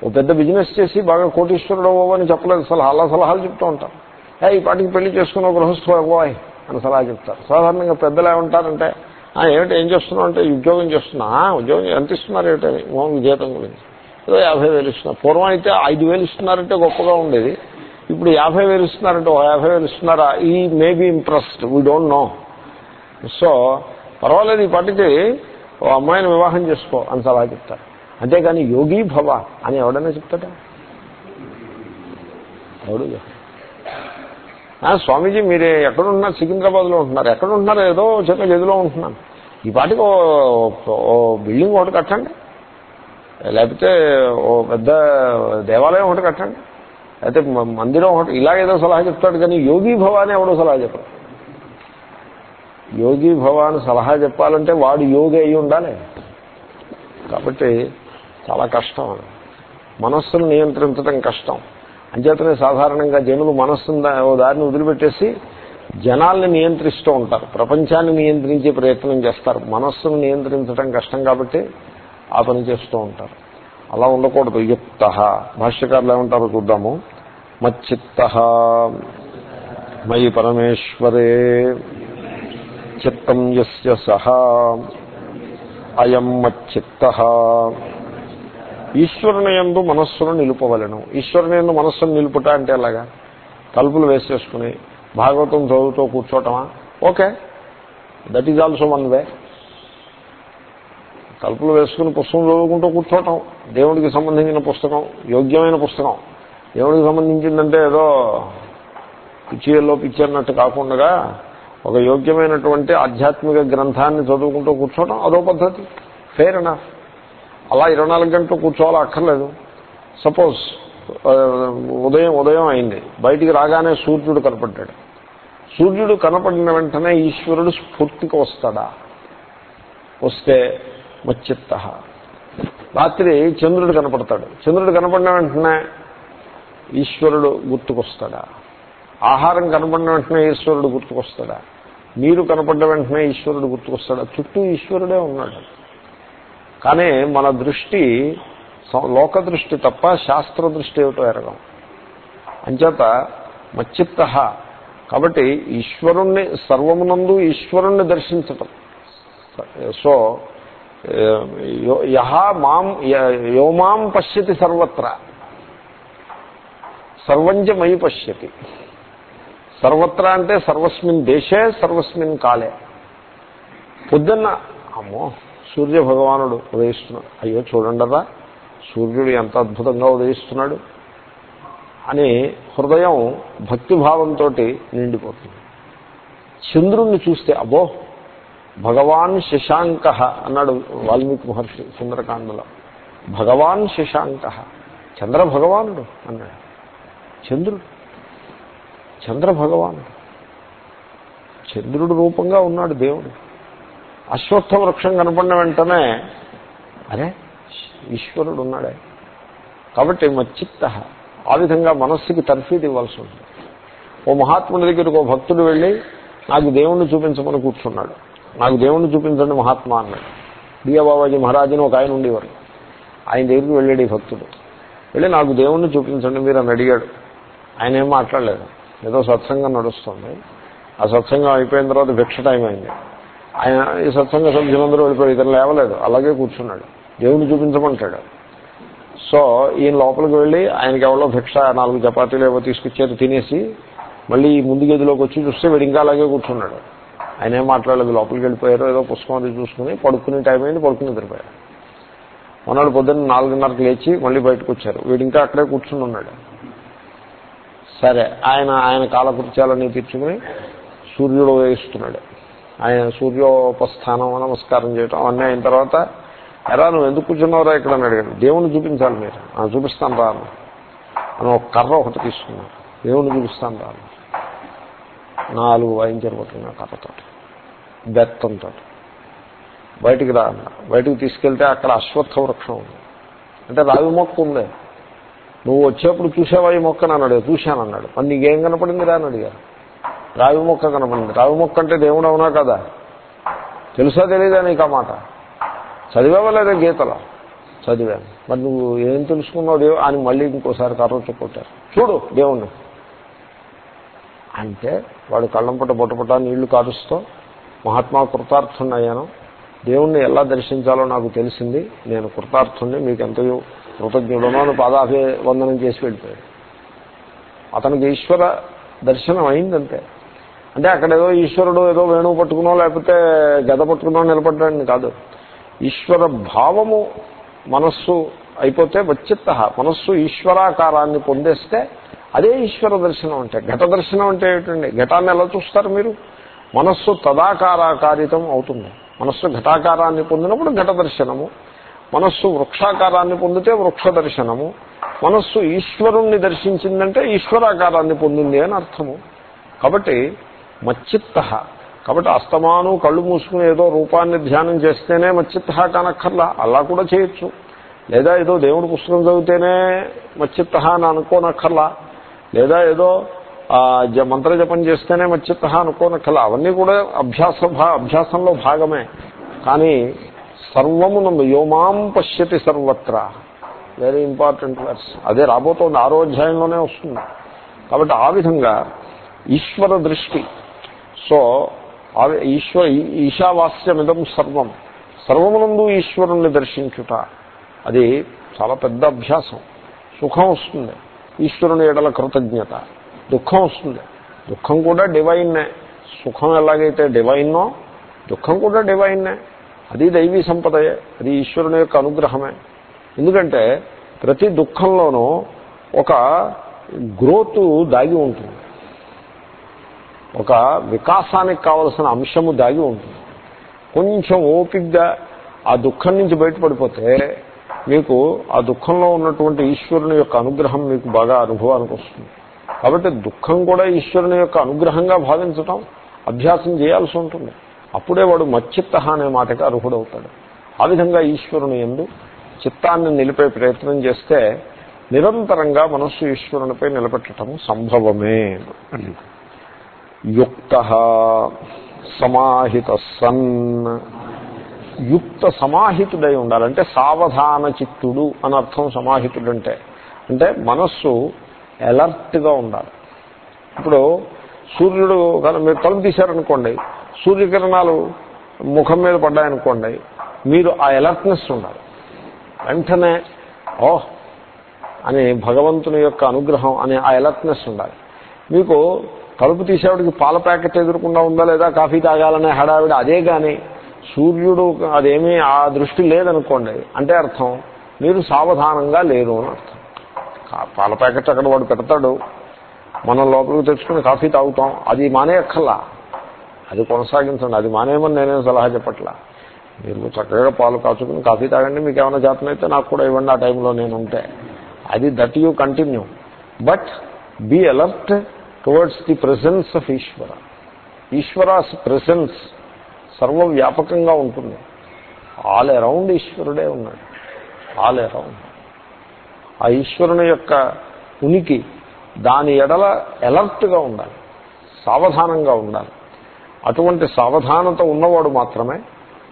ఓ పెద్ద బిజినెస్ చేసి బాగా కోటీశ్వరుడు అని చెప్పలేదు. సలహా అలా సలహాలు చెప్తూ ఉంటారు. ఏ ఈ పాటికి పెళ్ళి చేసుకున్న గృహస్థు అవ్వాయి అని సలహా చెప్తారు. సాధారణంగా పెద్దలు ఏమంటారంటే ఏమిటి ఏం చేస్తున్నావు? అంటే ఉద్యోగం చేస్తున్నా. ఉద్యోగం ఎంత ఇస్తున్నారు ఏమిటని మామూలు జీతం గురించి. ఏదో యాభై వేలు ఇస్తున్నారు పూర్వం అయితే ఐదు వేలు ఇస్తున్నారంటే గొప్పగా ఉండేది. ఇప్పుడు యాభై వేలు ఇస్తున్నారంటే ఓ యాభై వేలు ఇస్తున్నారా? ఈ may be impressed. We don't know so పర్వాలేదు ఈ పాటికి ఓ అమ్మాయిని వివాహం చేసుకో అని సలహా చెప్తారు. అంతేగాని యోగి భవ అని ఎవడన్నా చెప్తాడా? ఎవడు? స్వామీజీ మీరు ఎక్కడున్నారు సికింద్రాబాద్లో ఉంటున్నారు. ఎక్కడ ఉంటున్నారు ఏదో చిన్న గదిలో ఉంటున్నాను. ఈ పాటికి ఓ- బిల్డింగ్ ఒకటి కట్టండి. లేకపోతే ఓ పెద్ద దేవాలయం ఒకటి కట్టండి. అయితే మందిరం ఒకటి ఇలాగేదో సలహా చెప్తాడు. కానీ యోగి భవ అని ఎవడో సలహా చెప్పాడు. యోగి భవ అని సలహా చెప్పాలంటే వాడు యోగి అయి ఉండాలి. కాబట్టి చాలా కష్టం అది. మనస్సును నియంత్రించడం కష్టం. అంచేతనే సాధారణంగా జనులు మనస్సును ఓ దారిని వదిలిపెట్టేసి జనాల్ని నియంత్రిస్తూ ఉంటారు. ప్రపంచాన్ని నియంత్రించే ప్రయత్నం చేస్తారు. మనస్సును నియంత్రించడం కష్టం కాబట్టి ఆ పని చేస్తూ ఉంటారు. అలా ఉండకూడదు. యుక్త భాష్యకారులు ఏమంటారు చూద్దాము. మచ్చిత్త మయి పరమేశ్వరే చిత్తం యస్య సహా అయం మచ్చిత్త ఈశ్వరుని ఎందు మనస్సును నిలుపవలను. ఈశ్వరుని ఎందు మనస్సును నిలుపుట అంటే ఎలాగా? తలుపులు వేసేసుకుని భాగవతం చదువుతూ కూర్చోవటమా okay. That is also one way తలుపులు వేసుకుని పుస్తకం చదువుకుంటూ కూర్చోవటం దేవుడికి సంబంధించిన పుస్తకం యోగ్యమైన పుస్తకం. దేవుడికి సంబంధించిందంటే ఏదో పిచ్చిలో పిచ్చి అన్నట్టు కాకుండా ఒక యోగ్యమైనటువంటి ఆధ్యాత్మిక గ్రంథాన్ని చదువుకుంటూ కూర్చోవడం అదో పద్ధతి. ఫెయిర్ ఎనఫ్ అలా ఇరవై నాలుగు గంటలు కూర్చోవాలో అక్కర్లేదు. సపోజ్ ఉదయం ఉదయం అయింది. బయటికి రాగానే సూర్యుడు కనపడ్డాడు. సూర్యుడు కనపడిన వెంటనే ఈశ్వరుడు స్ఫూర్తికి వస్తాడా? వస్తే మచ్చిత్త. రాత్రి చంద్రుడు కనపడతాడు. చంద్రుడు కనపడిన వెంటనే ఈశ్వరుడు గుర్తుకొస్తాడా? ఆహారం కనపడిన వెంటనే ఈశ్వరుడు గుర్తుకొస్తాడా? నీరు కనపడిన వెంటనే ఈశ్వరుడు గుర్తుకొస్తాడా? చుట్టూ ఈశ్వరుడే ఉన్నాడు. కానీ మన దృష్టి లోక దృష్టి తప్ప శాస్త్ర దృష్టి ఏమిటో ఎరగం. అంచేత మచ్చిత్త. కాబట్టి ఈశ్వరుణ్ణి సర్వమునందు ఈశ్వరుణ్ణి దర్శించటం. సో యో- యహ మాం యోమాం పశ్యతి సర్వత్ర. సర్వంచ మయి పశ్యతి. సర్వత్ర అంటే సర్వస్మిన్ దేశే సర్వస్మిన్ కాలే. పొద్దున్న అమ్మో సూర్య భగవానుడు ఉదయిస్తున్నాడు. అయ్యో చూడండరా సూర్యుడు ఎంత అద్భుతంగా ఉదయిస్తున్నాడు అని హృదయం భక్తిభావంతో నిండిపోతుంది. చంద్రుణ్ణి చూస్తే అబ్బో భగవాన్ శశాంక అన్నాడు వాల్మీకి మహర్షి సుందరకాండలో. భగవాన్ శశాంక చంద్ర భగవానుడు అన్నాడు. చంద్రుడు చంద్ర భగవానుడు చంద్రుడు రూపంగా ఉన్నాడు దేవుడు. అశ్వత్థ వృక్షం కనపడిన వెంటనే అరే ఈశ్వరుడు ఉన్నాడే కాబట్టి మచ్చిత్త ఆ విధంగా మనస్సుకి తర్ఫీది ఇవ్వాల్సి ఉంటుంది. ఓ మహాత్ముడి దగ్గరికి ఓ భక్తుడు వెళ్ళి నాకు దేవుణ్ణి చూపించమని కూర్చున్నాడు. నాకు దేవుణ్ణి చూపించండి మహాత్మా అన్నాడు. బియ్యబాబాజీ మహారాజుని ఒక ఆయన ఉండేవారు. ఆయన దగ్గరికి వెళ్ళాడు ఈ భక్తుడు. వెళ్ళి నాకు దేవుణ్ణి చూపించండి మీరు అని అడిగాడు. ఆయన ఏం మాట్లాడలేదు. ఏదో సత్సంగం నడుస్తుంది. ఆ సత్సంగం అయిపోయిన తర్వాత భిక్ష టైం అయింది. ఆయన ఈ సత్సంగ సభ్యులందరూ వెళ్ళిపోయి ఇతను లేవలేదు. అలాగే కూర్చున్నాడు. దేవుని చూపించమంటాడు. సో ఈయన లోపలికి వెళ్ళి ఆయనకి ఎవరో భిక్ష నాలుగు చపాతీలు ఏవో తీసుకొచ్చేది తినేసి మళ్ళీ ఈ ముందు గదిలోకి వచ్చి చూస్తే వీడు ఇంకా అలాగే కూర్చున్నాడు. ఆయన ఏం మాట్లాడలేదు. లోపలికి వెళ్ళిపోయారు ఏదో పుస్తకం అది చూసుకుని పడుకునే టైం అయింది. పడుకుని నిద్రపోయారు. మొన్నటి పొద్దున్న నాలుగున్నరకు లేచి మళ్ళీ బయటకు వచ్చారు. వీడు ఇంకా అక్కడే కూర్చుని ఉన్నాడు. సరే ఆయన ఆయన కాలకృత్యాలన్నీ తీర్చుకుని సూర్యుడు ఉదయిస్తున్నాడు. ఆయన సూర్యోపస్థానం నమస్కారం చేయటం అవన్నీ అయిన తర్వాత ఎరా నువ్వు ఎందుకు కూర్చున్నావురా ఇక్కడ? అని అడిగాడు. దేవుణ్ణి చూపించాలి మీరు. ఆ, చూపిస్తాను రా అని ఒక కర్ర ఒకటి తీసుకున్నాను దేవుణ్ణి చూపిస్తాను రా నాలుగు వాయించారు పట్టుకున్నా కర్రతో బెత్తంతో బయటికి రా బయటికి తీసుకెళ్తే అక్కడ అశ్వత్థ వృక్షం ఉంది. అంటే రావి మొక్క ఉంది. నువ్వు వచ్చేప్పుడు చూసావా ఈ మొక్క అని చూశాను అన్నాడు. మరి నీకేం కనపడింది రా అని అడిగారు రావి మొక్క కనపడింది. రావి మొక్క అంటే దేవుడు అవునా కదా? తెలుసా తెలీదా నీకు ఆ మాట? చదివావా లేదా గీతలో? చదివాను. మరి నువ్వు ఏం తెలుసుకున్నావు దేవు? అని మళ్ళీ ఇంకోసారి కర్ర కొట్టారు. చూడు దేవుణ్ణి. అంటే వాడు కళ్ళంపట బొట్టపట నీళ్ళు కారుస్తూ మహాత్మా కృతార్థుణ్ణి అయ్యాను. దేవుణ్ణి ఎలా దర్శించాలో నాకు తెలిసింది. నేను కృతార్థుణ్ణి మీకు ఎంతయో కృతజ్ఞుడనో అని పాదాభివందనం చేసి వెళ్ళిపోయాడు. అతనికి ఈశ్వర దర్శనం అయిందంతే. అంటే అక్కడ ఏదో ఈశ్వరుడు ఏదో వేణువు పట్టుకునో లేకపోతే గద పట్టుకునో నిలబడ్డాడని కాదు. ఈశ్వర భావము మనస్సు అయిపోతే వచ్చిత్త మనస్సు ఈశ్వరాకారాన్ని పొందేస్తే అదే ఈశ్వర దర్శనం అంటే. ఘట దర్శనం అంటే ఏమిటండి? ఘటాన్ని ఎలా చూస్తారు మీరు? మనస్సు తదాకారాకారితం అవుతుంది. మనస్సు ఘటాకారాన్ని పొందినప్పుడు ఘట దర్శనము. మనస్సు వృక్షాకారాన్ని పొందితే వృక్ష దర్శనము. మనస్సు ఈశ్వరుణ్ణి దర్శించిందంటే ఈశ్వరాకారాన్ని పొందింది అని అర్థము. కాబట్టి మచ్చిత్త. కాబట్టి అస్తమాను కళ్ళు మూసుకుని ఏదో రూపాన్ని ధ్యానం చేస్తేనే మచ్చిత్త కానక్కర్లా. అలా కూడా చేయొచ్చు. లేదా ఏదో దేవుడి పుస్తకం చదివితేనే మచ్చిత్త అని అనుకోనక్కర్లా. లేదా ఏదో జ- మంత్ర జపం చేస్తేనే మచ్చిత్త అనుకోనక్కర్లా. అవన్నీ కూడా అభ్యాస భా- అభ్యాసంలో భాగమే. కానీ సర్వమునందు యోమాం పశ్యతి సర్వత్ర. వెరీ ఇంపార్టెంట్ వర్స్ అదే రాబోతోంది. ఆరో అధ్యాయంలోనే వస్తుంది. కాబట్టి ఆ విధంగా ఈశ్వర దృష్టి సో ఆ ఈశ్వర ఈ- ఈశావాస్యమిదం సర్వం. సర్వమునందు ఈశ్వరుణ్ణి దర్శించుట. అది చాలా పెద్ద అభ్యాసం. సుఖం వస్తుంది. ఈశ్వరుని ఎడల కృతజ్ఞత. దుఃఖం వస్తుంది. దుఃఖం కూడా డివైన్నే. సుఖం ఎలాగైతే డివైన్నో దుఃఖం కూడా డివైన్నే. అది దైవీ సంపదయే. అది ఈశ్వరుని యొక్క అనుగ్రహమే. ఎందుకంటే ప్రతి దుఃఖంలోనూ ఒక గ్రోత్ దాగి ఉంటుంది. ఒక వికాసానికి కావలసిన అంశము దాగి ఉంటుంది. కొంచెం ఓపిగ్గా ఆ దుఃఖం నుంచి బయటపడిపోతే మీకు ఆ దుఃఖంలో ఉన్నటువంటి ఈశ్వరుని యొక్క అనుగ్రహం మీకు బాగా అనుభవానికి వస్తుంది. కాబట్టి దుఃఖం కూడా ఈశ్వరుని యొక్క అనుగ్రహంగా భావించటం అభ్యాసం చేయాల్సి ఉంటుంది. అప్పుడే వాడు మచ్చిత్త అనే మాటకి అర్హుడవుతాడు. ఆ విధంగా ఈశ్వరుని ఎందు చిత్తాన్ని నిలిపే ప్రయత్నం చేస్తే నిరంతరంగా మనస్సు ఈశ్వరునిపై నిలబెట్టడం సంభవమే. యుక్త సమాహిత సన్. యుక్త సమాహితుడై ఉండాలంటే సావధాన చిత్తుడు అని అర్థం సమాహితుడంటే. అంటే మనస్సు అలర్ట్గా ఉండాలి. ఇప్పుడు సూర్యుడు మీరు తలుపు తీశారనుకోండి సూర్యకిరణాలు ముఖం మీద పడ్డాయనుకోండి మీరు ఆ అలర్ట్నెస్ ఉండాలి. వెంటనే ఓహ్! అని భగవంతుని యొక్క అనుగ్రహం అనే ఆ అలర్ట్నెస్ ఉండాలి. మీకు తలుపు తీసేవాడికి పాల ప్యాకెట్ ఎదురకుండా ఉందా లేదా కాఫీ తాగాలనే హడావిడ అదే కానీ సూర్యుడు అదేమీ ఆ దృష్టి లేదనుకోండి. అంటే అర్థం మీరు సావధానంగా లేరు అని అర్థం. పాల ప్యాకెట్ అక్కడ వాడు పెడతాడు. మనం లోపలికి తెచ్చుకుని కాఫీ తాగుతాం. అది మానేయక్కర్లా. అది కొనసాగించండి. అది మానేయమని నేనేం సలహా చెప్పట్లా. మీరు చక్కగా పాలు కాచుకుని కాఫీ తాగండి. మీకు ఏమైనా జాతనైతే నాకు కూడా ఇవ్వండి. ఆ టైంలో నేను ఉంటే అది that you continue. But be alert towards the presence of Ishwara ఈశ్వరాస్ presence సర్వవ్యాపకంగా ఉంటుంది. ఆల్ అరౌండ్ ఈశ్వరుడే ఉన్నాడు. ఆల్ అరౌండ్ ఆ ఈశ్వరుని యొక్క ఉనికి దాని ఎడల ఎలర్ట్గా ఉండాలి. సావధానంగా ఉండాలి. అటువంటి సావధానత ఉన్నవాడు మాత్రమే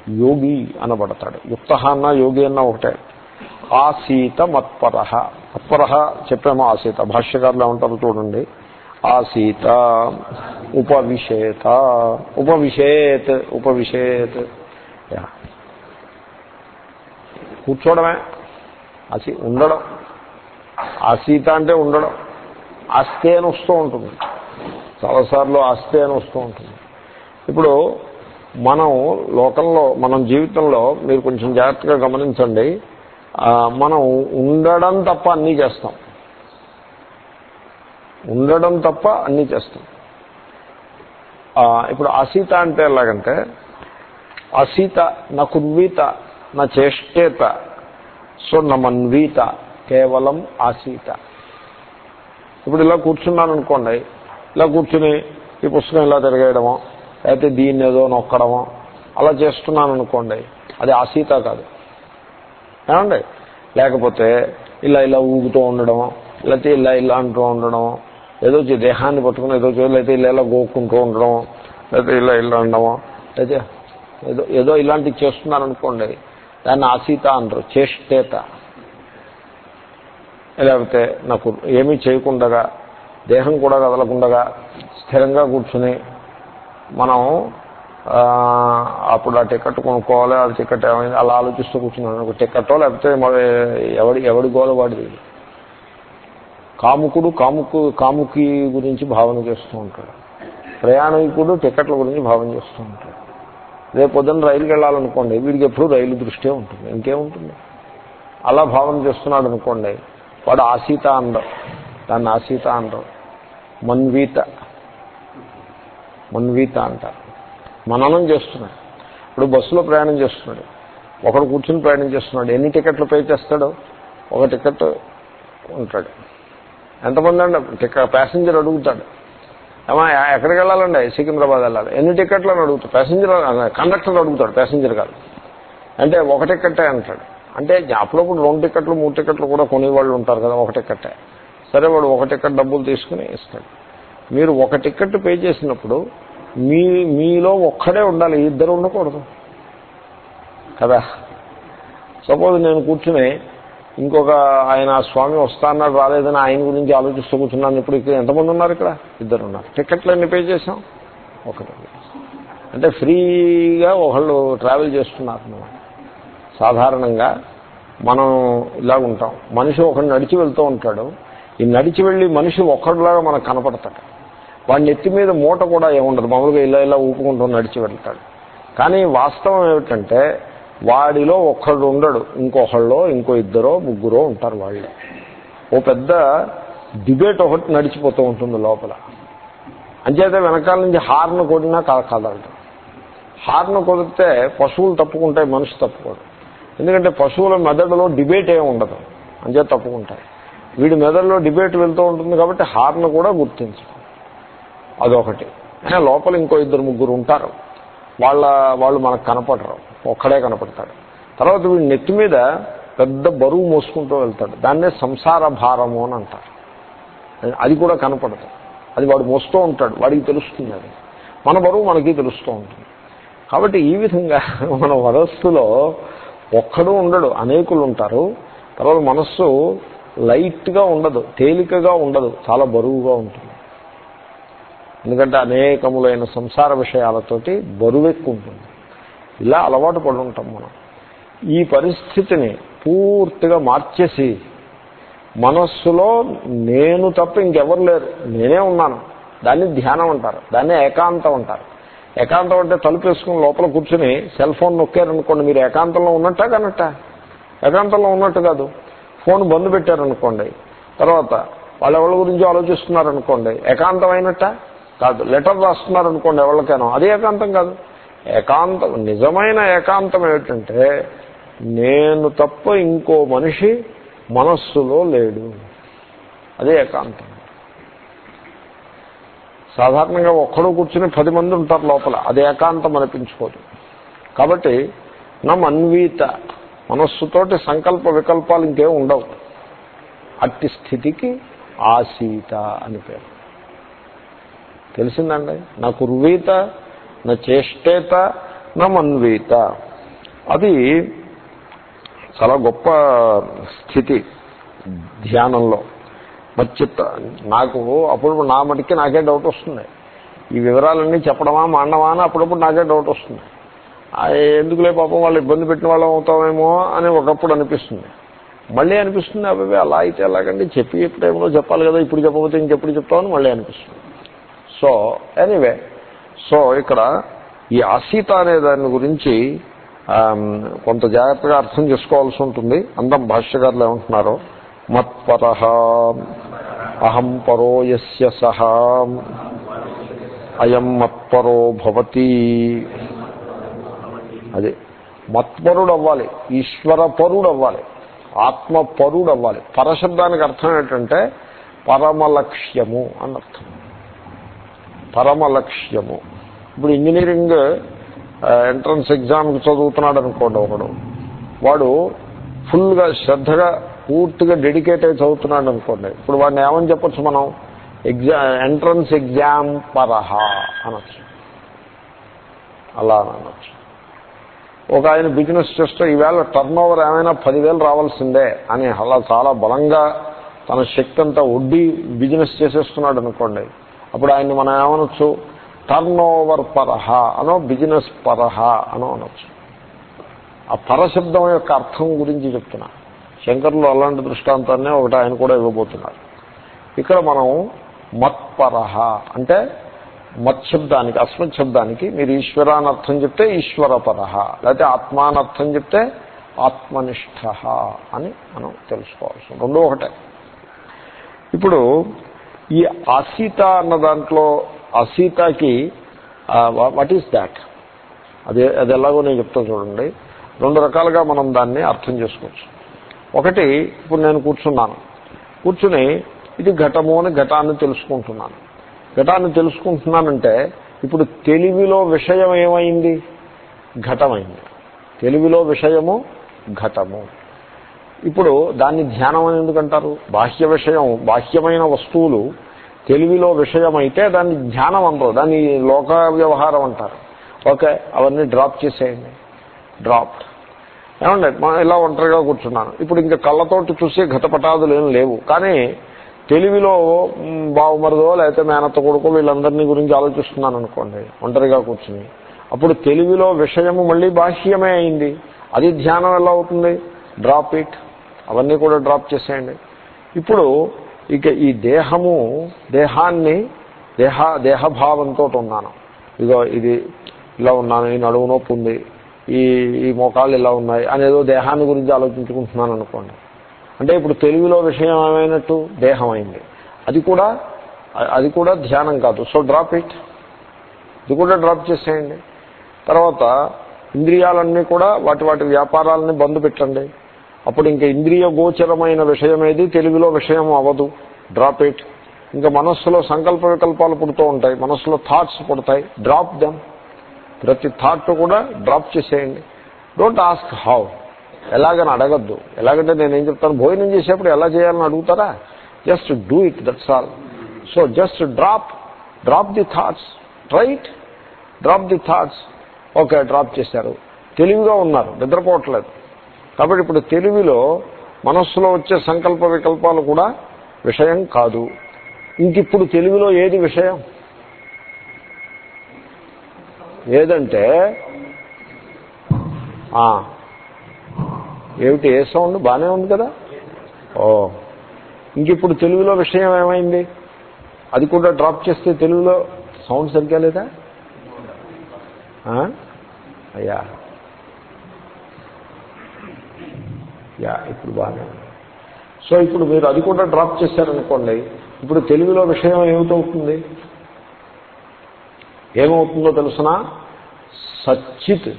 యోగి అనబడతాడు. యుక్త అన్న యోగి అన్న ఒకటే. ఆసీత మత్పర మత్పర చెప్పాము ఆసీత. భాష్యకారులు ఏమంటారు చూడండి. ఆసీత ఉపవిషేత ఉపవిషేత్ ఉపవిషేత్ యా. కూర్చోవడమే. అసి ఉండడం. ఆసీత అంటే ఉండడం. ఆస్తే అని వస్తూ ఉంటుంది. చాలాసార్లు ఆస్తే అని వస్తూ ఉంటుంది. ఇప్పుడు మనం లోకంలో మనం జీవితంలో మీరు కొంచెం జాగ్రత్తగా గమనించండి. మనం ఉండడం తప్ప అన్నీ చేస్తాం. ఉండడం తప్ప అన్నీ చేస్తాం. ఇప్పుడు అసీత అంటే ఎలాగంటే అసీత నా కుర్వీత నా చేష్టేత సో నా మన్వీత కేవలం ఆసీత. ఇప్పుడు ఇలా కూర్చున్నాను అనుకోండి ఇలా కూర్చుని ఈ పుస్తకం ఇలా తిరగేయడమో లేకపోతే దీన్ని ఏదో నొక్కడమో అలా చేస్తున్నాను అనుకోండి అది ఆసీత కాదు. ఏమండి? లేకపోతే ఇలా ఇలా ఊగుతూ ఉండడమో లేకపోతే ఇలా ఇలా అంటూ ఉండడం ఏదో దేహాన్ని పట్టుకుని ఏదో చే- లేకపోతే ఇలా ఇలా గోక్కుంటూ ఉండడం లేకపోతే ఇలా ఇలా అనడమో లేకపోతే ఏదో ఏదో ఇలాంటివి చేస్తున్నారనుకోండి దాన్ని ఆసీత అంటారు చేష్టేత. లేకపోతే నాకు ఏమీ చేయకుండగా దేహం కూడా కదలకుండగా స్థిరంగా కూర్చుని మనం అప్పుడు ఆ టికెట్ కొనుక్కోవాలి ఆ టికెట్ ఏమైంది అలా ఆలోచిస్తూ కూర్చున్నాను. టికెట్టో లేకపోతే మరి ఎవడి ఎవడి గోల వాడిది? కాముకుడు కాముకు కాముకి గురించి భావన చేస్తూ ఉంటాడు. ప్రయాణికుడు టికెట్ల గురించి భావన చేస్తూ ఉంటాడు. రేపు పొద్దున్న రైలుకి వెళ్ళాలనుకోండి వీడికి ఎప్పుడు రైలు దృష్టే ఉంటుంది. ఇంకేముంటుంది? అలా భావన చేస్తున్నాడు అనుకోండి వాడు ఆసీత అనడం దాన్ని ఆసీత అనడం మన్వీత. మన్వీత అంటారు మననం చేస్తున్నాడు. ఇప్పుడు బస్సులో ప్రయాణం చేస్తున్నాడు. ఒకడు కూర్చుని ప్రయాణం చేస్తున్నాడు. ఎన్ని టికెట్లు పే చేస్తాడు? ఒక టికెట్ ఉంటాడు. ఎంతమంది అండి? ప్యాసింజర్ అడుగుతాడు. ఏమా ఎక్కడికి వెళ్ళాలండి? సికింద్రాబాద్ వెళ్ళాలి. ఎన్ని టికెట్లు అని అడుగుతాడు? ప్యాసింజర్ కండక్టర్ అడుగుతాడు ప్యాసింజర్ కాదు. అంటే ఒక టికెట్టే అంటాడు. అంటే అప్పుడప్పుడు రెండు టికెట్లు మూడు టికెట్లు కూడా కొనేవాళ్ళు ఉంటారు కదా ఒక టికెట్టే సరే వాడు ఒక టికెట్ డబ్బులు తీసుకుని ఇస్తాడు. మీరు ఒక టికెట్ పే చేసినప్పుడు మీ మీలో ఒక్కడే ఉండాలి ఇద్దరు ఉండకూడదు. కదా? సపోజ్ నేను కూర్చుని ఇంకొక ఆయన స్వామి వస్తా అన్నాడు రాలేదని ఆయన గురించి ఆలోచిస్తూ కూర్చున్నాను. ఇప్పుడు ఇక్కడ ఎంతమంది ఉన్నారు ఇక్కడ? ఇద్దరు ఉన్నారు. టికెట్లు ఎన్ని పే చేసాం ఒకటి. అంటే ఫ్రీగా ఒకళ్ళు ట్రావెల్ చేస్తున్నారు అన్నమాట సాధారణంగా మనం ఇలా ఉంటాం. మనిషి ఒకడు నడిచి వెళ్తూ ఉంటాడు. ఈ నడిచి వెళ్ళి మనిషి ఒక్కడిలాగా మనకు కనపడతాడు. వాడి నెత్తి మీద మూట కూడా ఏముండదు. మామూలుగా ఇలా ఇలా ఊపుకుంటూ నడిచి వెళ్తాడు. కానీ వాస్తవం ఏమిటంటే వాడిలో ఒక్కడు ఉండడు. ఇంకొకళ్ళో ఇంకో ఇద్దరో ముగ్గురో ఉంటారు వాళ్ళు. ఓ పెద్ద డిబేట్ ఒకటి నడిచిపోతూ ఉంటుంది లోపల. అంచేత వెనకాల నుంచి హార్న్ కొడినా కా- కదలటం హార్న్ కొడితే పశువులు తప్పుకుంటాయి మనిషి తప్పుకోడు. ఎందుకంటే పశువుల మెదడులో డిబేట్ ఏమి ఉండదు. అంచేత తప్పుకుంటాయి. వీడి మెదడులో డిబేట్ వెళ్తూ ఉంటుంది కాబట్టి హార్న్ కూడా గుర్తించడం అదొకటి. లోపల ఇంకో ఇద్దరు ముగ్గురు ఉంటారు. వాళ్ళ వాళ్ళు మనకు కనపడరు. ఒక్కడే కనపడతాడు. తర్వాత వీడి నెత్తి మీద పెద్ద బరువు మోసుకుంటూ వెళ్తాడు. దాన్నే సంసార భారము అని అంటారు. అది కూడా కనపడదు. అది వాడు మోస్తూ ఉంటాడు. వాడికి తెలుస్తుంది అది. మన బరువు మనకి తెలుస్తూ ఉంటుంది. కాబట్టి ఈ విధంగా మన వరస్సులో ఒక్కడు ఉండడు. అనేకులు ఉంటారు. తర్వాత మనస్సు లైట్గా ఉండదు. తేలికగా ఉండదు. చాలా బరువుగా ఉంటుంది. ఎందుకంటే అనేకములైన సంసార విషయాలతోటి బరువెక్కు ఉంటుంది ఇలా అలవాటు పడి ఉంటాం మనం. ఈ పరిస్థితిని పూర్తిగా మార్చేసి మనస్సులో నేను తప్ప ఇంకెవరు లేరు. నేనే ఉన్నాను. దాన్ని ధ్యానం అంటారు. దాన్ని ఏకాంతం అంటారు. ఏకాంతం అంటే తలుపు వేసుకుని లోపల కూర్చుని సెల్ ఫోన్ నొక్కారనుకోండి. మీరు ఏకాంతంలో ఉన్నట్టా కనట్ట? ఏకాంతంలో ఉన్నట్టు కాదు. ఫోన్ బంద్ పెట్టారనుకోండి. తర్వాత వాళ్ళు ఎవరి గురించి ఆలోచిస్తున్నారనుకోండి. ఏకాంతం అయినట్ట? కాదు లెటర్ రాస్తున్నారనుకోండి ఎవరికైనా. అది ఏకాంతం కాదు. ఏకాంతం నిజమైన ఏకాంతం ఏమిటంటే నేను తప్ప ఇంకో మనిషి మనస్సులో లేడు. అదే ఏకాంతం. సాధారణంగా ఒక్కడో కూర్చుని పది మంది ఉంటారు లోపల. అది ఏకాంతం అనిపించుకోదు. కాబట్టి నా మన్వీత మనస్సుతోటి సంకల్ప వికల్పాలు ఇంకేం ఉండవు. అట్టి స్థితికి ఆసీత అని పేరు. తెలిసిందండి? నా కుర్వీత నా చేష్టేత నా మన్వీత. అది చాలా గొప్ప స్థితి ధ్యానంలో. మచ్చిత్త నాకు అప్పుడు నా మటుకి నాకే డౌట్ వస్తుంది. ఈ వివరాలన్నీ చెప్పడమా మాండమా అని అప్పుడప్పుడు నాకే డౌట్ వస్తుంది. ఆ, ఎందుకులే పాపం వాళ్ళు ఇబ్బంది పెట్టిన వాళ్ళం అవుతామేమో అని ఒకప్పుడు అనిపిస్తుంది. మళ్ళీ అనిపిస్తుంది అవి అలా అయితే ఎలాగండి? చెప్పి టైంలో చెప్పాలి కదా ఇప్పుడు చెప్పకపోతే ఇంకెప్పుడు చెప్తామని మళ్ళీ అనిపిస్తుంది. సో ఎనీవే సో ఇక్కడ ఈ ఆసీత అనే దాని గురించి um, కొంత జాగ్రత్తగా అర్థం చేసుకోవాల్సి ఉంటుంది. అందం భాష్యకారులు ఏమంటున్నారో? మత్పర అహం పరో యస్య సహా అయం మత్పరో భవతి. అది మత్పరుడు అవ్వాలి ఈశ్వరపరుడు అవ్వాలి ఆత్మపరుడు అవ్వాలి పరశబ్దానికి అర్థం ఏంటంటే పరమలక్ష్యము అని అర్థం. పరమ లక్ష్యము ఇప్పుడు ఇంజనీరింగ్ ఎంట్రన్స్ ఎగ్జామ్కి చదువుతున్నాడు అనుకోండి ఒకడు. వాడు ఫుల్గా శ్రద్ధగా పూర్తిగా డెడికేట్ అయి చదువుతున్నాడు అనుకోండి ఇప్పుడు వాడిని ఏమని చెప్పచ్చు మనం? ఎగ్జా ఎంట్రన్స్ ఎగ్జామ్ పరహ అనొచ్చు. అలా అనొచ్చు. ఒక ఆయన బిజినెస్ చేస్తూ ఈవేళ టర్న్ ఓవర్ ఏమైనా పదివేలు రావాల్సిందే అని అలా చాలా బలంగా తన శక్తి అంతా ఒడ్డి బిజినెస్ చేసేస్తున్నాడు అనుకోండి అప్పుడు ఆయన్ని మనం ఏమనొచ్చు? టర్న్ ఓవర్ పరహ అనో బిజినెస్ పరహ అనో అనొచ్చు. ఆ పరశబ్దం యొక్క అర్థం గురించి చెప్తున్నా. శంకరులు అలాంటి దృష్టాంతాన్ని ఒకటి ఆయన కూడా ఇవ్వబోతున్నారు. ఇక్కడ మనం మత్పరహ అంటే మత్శబ్దానికి అస్మత్ శబ్దానికి మీరు ఈశ్వరానర్థం అర్థం చెప్తే ఈశ్వరపరహ లేకపోతే ఆత్మానర్థం చెప్తే ఆత్మనిష్ట అని మనం తెలుసుకోవాల్సి రెండో ఒకటే. ఇప్పుడు ఈ అసీత అన్న దాంట్లో అసీతకి వాట్ ఈస్ దాట్ అదే అది ఎలాగో నేను చెప్తాను చూడండి. రెండు రకాలుగా మనం దాన్ని అర్థం చేసుకోవచ్చు. ఒకటి ఇప్పుడు నేను కూర్చున్నాను. కూర్చుని ఇది ఘటము అని ఘటాన్ని తెలుసుకుంటున్నాను. ఘటాన్ని తెలుసుకుంటున్నానంటే ఇప్పుడు తెలివిలో విషయం ఏమైంది? ఘటమైంది. తెలివిలో విషయము ఘటము. ఇప్పుడు దాన్ని ధ్యానం అని ఎందుకంటారు? బాహ్య విషయం బాహ్యమైన వస్తువులు తెలివిలో విషయం అయితే దాన్ని ధ్యానం అనరు దాన్ని లోక వ్యవహారం అంటారు. ఓకే అవన్నీ డ్రాప్ చేసేయండి. డ్రాప్ ఏమండి మనం ఇలా ఒంటరిగా కూర్చున్నాను. ఇప్పుడు ఇంకా కళ్ళతోటి చూసే ఘటపటాదులు ఏం లేవు. కానీ తెలివిలో బావుమరదో లేకపోతే మేనత్త కొడుకో వీళ్ళందరినీ గురించి ఆలోచిస్తున్నాను అనుకోండి ఒంటరిగా కూర్చుని. అప్పుడు తెలివిలో విషయము మళ్ళీ బాహ్యమే అయింది. అది ధ్యానం ఎలా అవుతుంది? Drop it. అవన్నీ కూడా డ్రాప్ చేసేయండి. ఇప్పుడు ఇక ఈ దేహము దేహాన్ని దేహ దేహభావంతో ఉన్నాను ఇదో ఇది ఇలా ఉన్నాను ఈ నడువు నొప్పి ఉంది ఈ ఈ మోకాళ్ళు ఇలా ఉన్నాయి అనేదో దేహాన్ని గురించి ఆలోచించుకుంటున్నాను అనుకోండి. అంటే ఇప్పుడు తెలుగులో విషయం ఏమైనట్టు? దేహం అయింది అది కూడా అది కూడా ధ్యానం కాదు. So drop it. ఇది కూడా డ్రాప్ చేసేయండి. తర్వాత ఇంద్రియాలన్నీ కూడా వాటి వాటి వ్యాపారాలని బంద్ పెట్టండి. అప్పుడు ఇంకా ఇంద్రియ గోచరమైన విషయం ఏది తెలుగులో విషయం అవ్వదు. డ్రాప్ ఇట్ ఇంకా మనస్సులో సంకల్ప వికల్పాలు పుడుతూ ఉంటాయి. మనస్సులో థాట్స్ పుడతాయి. డ్రాప్ దెమ్ ప్రతి థాట్ కూడా డ్రాప్ చేసేయండి. డోంట్ ఆస్క్ హౌ ఎలాగని అడగద్దు. ఎలాగంటే నేను చెప్తాను? భోజనం చేసేప్పుడు ఎలా చేయాలని అడుగుతారా? Just do it that's all so just drop drop the thoughts right drop the thoughts okay drop చేశారు. తెలివిగా ఉన్నారు. నిద్రపోవట్లేదు. కాబట్టి ఇప్పుడు తెలివిలో మనస్సులో వచ్చే సంకల్ప వికల్పాలు కూడా విషయం కాదు. ఇంకిప్పుడు తెలుగులో ఏది విషయం? ఏదంటే ఏమిటి ఏ సౌండ్? బాగానే ఉంది కదా? ఓ ఇంకిప్పుడు తెలుగులో విషయం ఏమైంది? అది కూడా డ్రాప్ చేస్తే తెలుగులో సౌండ్ సరిగ్గా లేదా? అయ్యా. యా ఇప్పుడు బాగానే ఉంది. సో ఇప్పుడు మీరు అది కూడా డ్రాప్ చేశారనుకోండి ఇప్పుడు తెలుగులో విషయం ఏమిటవుతుంది? ఏమవుతుందో తెలుసిన? సచ్చిత్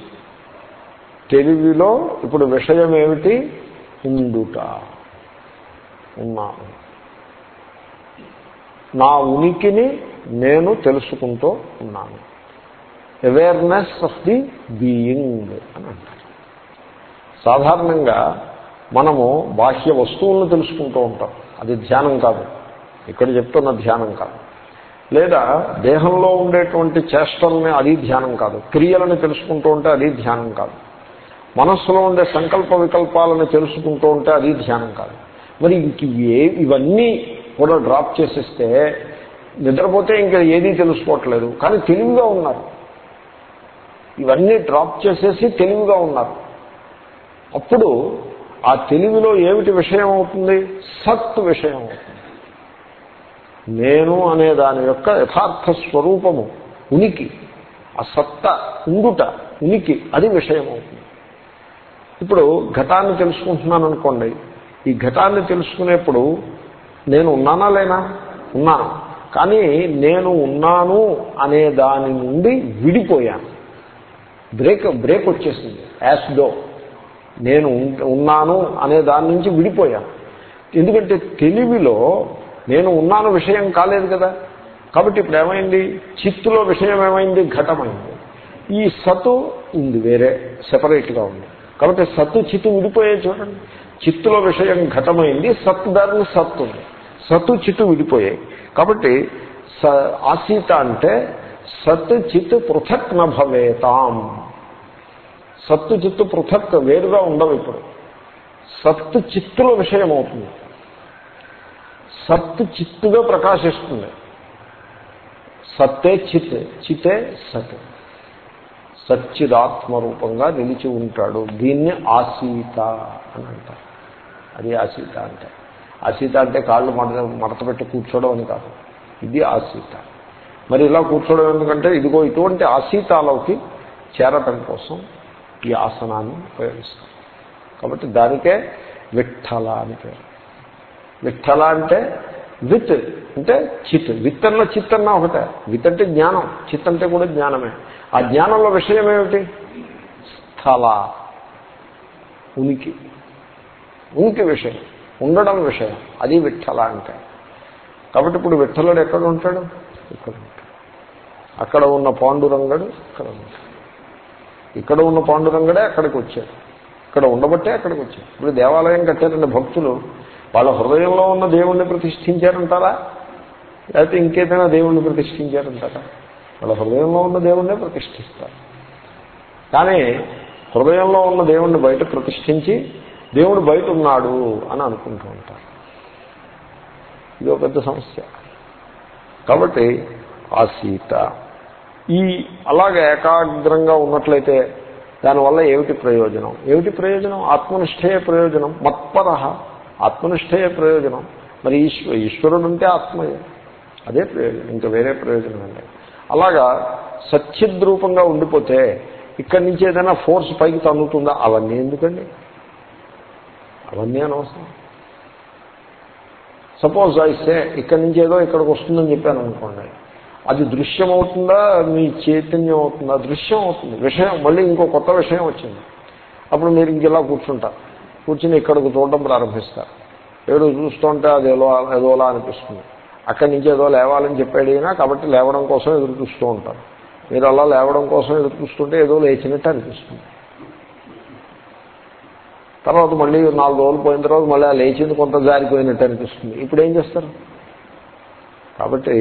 తెలుగులో ఇప్పుడు విషయం ఏమిటి? ఉండుట. ఉన్నాను నా ఉనికిని నేను తెలుసుకుంటూ ఉన్నాను. అవేర్నెస్ ఆఫ్ ది బీయింగ్ అని అంటారు. సాధారణంగా మనము బాహ్య వస్తువులను తెలుసుకుంటూ ఉంటాం. అది ధ్యానం కాదు. ఇక్కడ చెప్తున్న ధ్యానం కాదు. లేదా దేహంలో ఉండేటువంటి చేష్టల్ని అది ధ్యానం కాదు. క్రియలను తెలుసుకుంటూ ఉంటే అది ధ్యానం కాదు. మనస్సులో ఉండే సంకల్ప వికల్పాలను తెలుసుకుంటూ ఉంటే అది ధ్యానం కాదు. మరి ఇంక ఏ ఇవన్నీ కూడా డ్రాప్ చేసేస్తే నిద్రపోతే ఇంకా ఏదీ తెలుసుకోవట్లేదు. కానీ తెలివిగా ఉన్నారు. ఇవన్నీ డ్రాప్ చేసేసి తెలివిగా ఉన్నారు. అప్పుడు ఆ తెలివిలో ఏమిటి విషయం అవుతుంది? సత్ విషయం అవుతుంది. నేను అనే దాని యొక్క యథార్థ స్వరూపము ఉనికి ఆ సత్త ఉండుట ఉనికి అది విషయం అవుతుంది. ఇప్పుడు ఘటాన్ని తెలుసుకుంటున్నాను అనుకోండి. ఈ ఘటాన్ని తెలుసుకునేప్పుడు నేను ఉన్నానా లేనా? ఉన్నాను. కానీ నేను ఉన్నాను అనే దాని నుండి విడిపోయాను. బ్రేక్ బ్రేక్ వచ్చేసింది. యాస్డో నేను ఉన్నాను అనే దాని నుంచి విడిపోయాను ఎందుకంటే తెలివిలో నేను ఉన్నాను విషయం కాలేదు కదా. కాబట్టి ఇప్పుడు ఏమైంది? చిత్తులో విషయం ఏమైంది? ఘటమైంది. ఈ సత్తు ఉంది వేరే సెపరేట్గా ఉంది. కాబట్టి సత్తు చిత్తు విడిపోయే చూడండి. చిత్తులో విషయం ఘటమైంది సత్తు దారిని సత్తు ఉంది. సత్తు చిత్తు విడిపోయాయి. కాబట్టి స ఆసీత అంటే సత్ చిత్ పృథక్ నభవేతాం. సత్తు చిత్తు పృథక్ వేరుగా ఉండవు ఇప్పుడు. సత్తు చిత్తులో విషయం అవుతుంది సత్తు చిత్తుగా ప్రకాశిస్తుంది. సత్తే చిత్ చితే సత్. సచ్చిదాత్మరూపంగా నిలిచి ఉంటాడు. దీన్ని ఆసీత అని అంటారు. అది ఆసీత అంటే. ఆసీత అంటే కాళ్ళు మడత మడత పెట్టి కూర్చోవడం అని కాదు. ఇది ఆసీత. మరి ఇలా కూర్చోవడం ఎందుకంటే ఇదిగో ఇటువంటి ఆసీతాలోకి చేరటం కోసం ఈ ఆసనాన్ని ఉపయోగిస్తారు కాబట్టి దానికే విఠల అని పేరు. విఠల అంటే విత్ అంటే చిత్. విత్ అన్న చిత్ అన్న ఒకటే. విత్ అంటే జ్ఞానం. చిత్ అంటే కూడా జ్ఞానమే. ఆ జ్ఞానంలో విషయం ఏమిటి? స్థల. ఉనికి. ఉనికి విషయం. ఉండడం విషయం. అది విఠల అంటే. కాబట్టి ఇప్పుడు విఠలుడు ఎక్కడ ఉంటాడు? ఇక్కడ ఉంటాడు. అక్కడ ఉన్న పాండురంగడు ఇక్కడ ఉంటాడు. ఇక్కడ ఉన్న పాండురంగడే అక్కడికి వచ్చాడు ఇక్కడ ఉండబట్టే అక్కడికి వచ్చాడు ఇప్పుడు దేవాలయం కట్టారండి భక్తులు వాళ్ళ హృదయంలో ఉన్న దేవుణ్ణి ప్రతిష్ఠించారంటారా? లేకపోతే ఇంకేదైనా దేవుణ్ణి ప్రతిష్ఠించారంటారా? వాళ్ళ హృదయంలో ఉన్న దేవుణ్ణే ప్రతిష్ఠిస్తారు. కానీ హృదయంలో ఉన్న దేవుణ్ణి బయట ప్రతిష్ఠించి దేవుడు బయట ఉన్నాడు అని అనుకుంటూ ఉంటారు. ఇది ఒక పెద్ద సమస్య. కాబట్టి ఆ సీత ఈ అలాగే ఏకాగ్రంగా ఉన్నట్లయితే దానివల్ల ఏమిటి ప్రయోజనం? ఏమిటి ప్రయోజనం? ఆత్మనిష్టయే ప్రయోజనం. మత్పర ఆత్మనిష్టయే ప్రయోజనం. మరి ఈశ్వ ఈశ్వరుడు అంటే ఆత్మయే. అదే ప్రయోజనం. ఇంకా వేరే ప్రయోజనం అంటే అలాగా సత్యద్రూపంగా ఉండిపోతే ఇక్కడి నుంచి ఏదైనా ఫోర్స్ పైకి తన్నుతుందా? అవన్నీ ఎందుకండి? అవన్నీ అనవసరం. సపోజ్ అయితే ఇక్కడి నుంచి ఏదో ఇక్కడికి వస్తుందని చెప్పాను అనుకోండి. అది దృశ్యం అవుతుందా మీ చైతన్యం అవుతుందా దృశ్యం అవుతుంది విషయం మళ్ళీ ఇంకో కొత్త విషయం వచ్చింది. అప్పుడు మీరు ఇంకెలా కూర్చుంటారు కూర్చుని ఇక్కడికి చూడడం ప్రారంభిస్తారు ఏడు చూస్తుంటే అది ఏదో ఏదోలా అనిపిస్తుంది. అక్కడి నుంచి ఏదో లేవాలని చెప్పాడు అయినా కాబట్టి లేవడం కోసం ఎదురు చూస్తూ ఉంటారు మీరు అలా లేవడం కోసం ఎదురు చూస్తుంటే ఏదో లేచినట్టు అనిపిస్తుంది. తర్వాత మళ్ళీ నాలుగు రోజులు పోయిన తర్వాత మళ్ళీ ఆ లేచింది కొంత జారిపోయినట్టు అనిపిస్తుంది. ఇప్పుడు ఏం చేస్తారు? కాబట్టి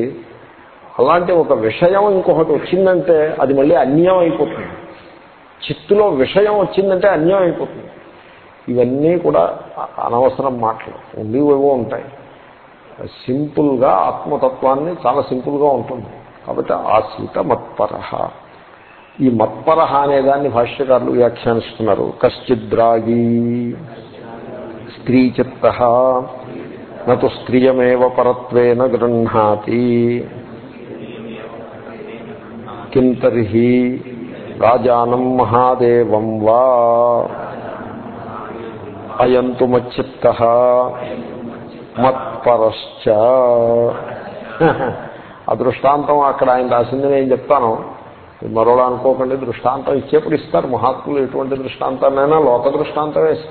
అలాంటి ఒక విషయం ఇంకొకటి వచ్చిందంటే అది మళ్ళీ అన్యం అయిపోతుంది. చిత్తులో విషయం వచ్చిందంటే అన్యం అయిపోతుంది. ఇవన్నీ కూడా అనవసరం మాటలు. ఉండేవేవో ఉంటాయి. సింపుల్గా ఆత్మతత్వాన్ని చాలా సింపుల్గా ఉంటుంది. కాబట్టి ఆశ్రిత మత్పర ఈ మత్పర అనే దాన్ని భాష్యకారులు వ్యాఖ్యానిస్తున్నారు. కశ్చిద్రాగి స్త్రీచిత్త. నతు స్త్రియమేవ పరత్వేన గృహ్ణాతి. కిం తర్హి రాజానం మహాదేవం వా అయంతు మచ్చిత్త మత్పరశ్చ ఆ దృష్టాంతం అక్కడ ఆయన రాసింది నేను చెప్తాను. మరోలా అనుకోకండి దృష్టాంతం ఇచ్చేప్పుడు ఇస్తారు. మహాత్ములు ఎటువంటి దృష్టాంతాన్నైనా లోక దృష్టాంతమే ఇస్తారు.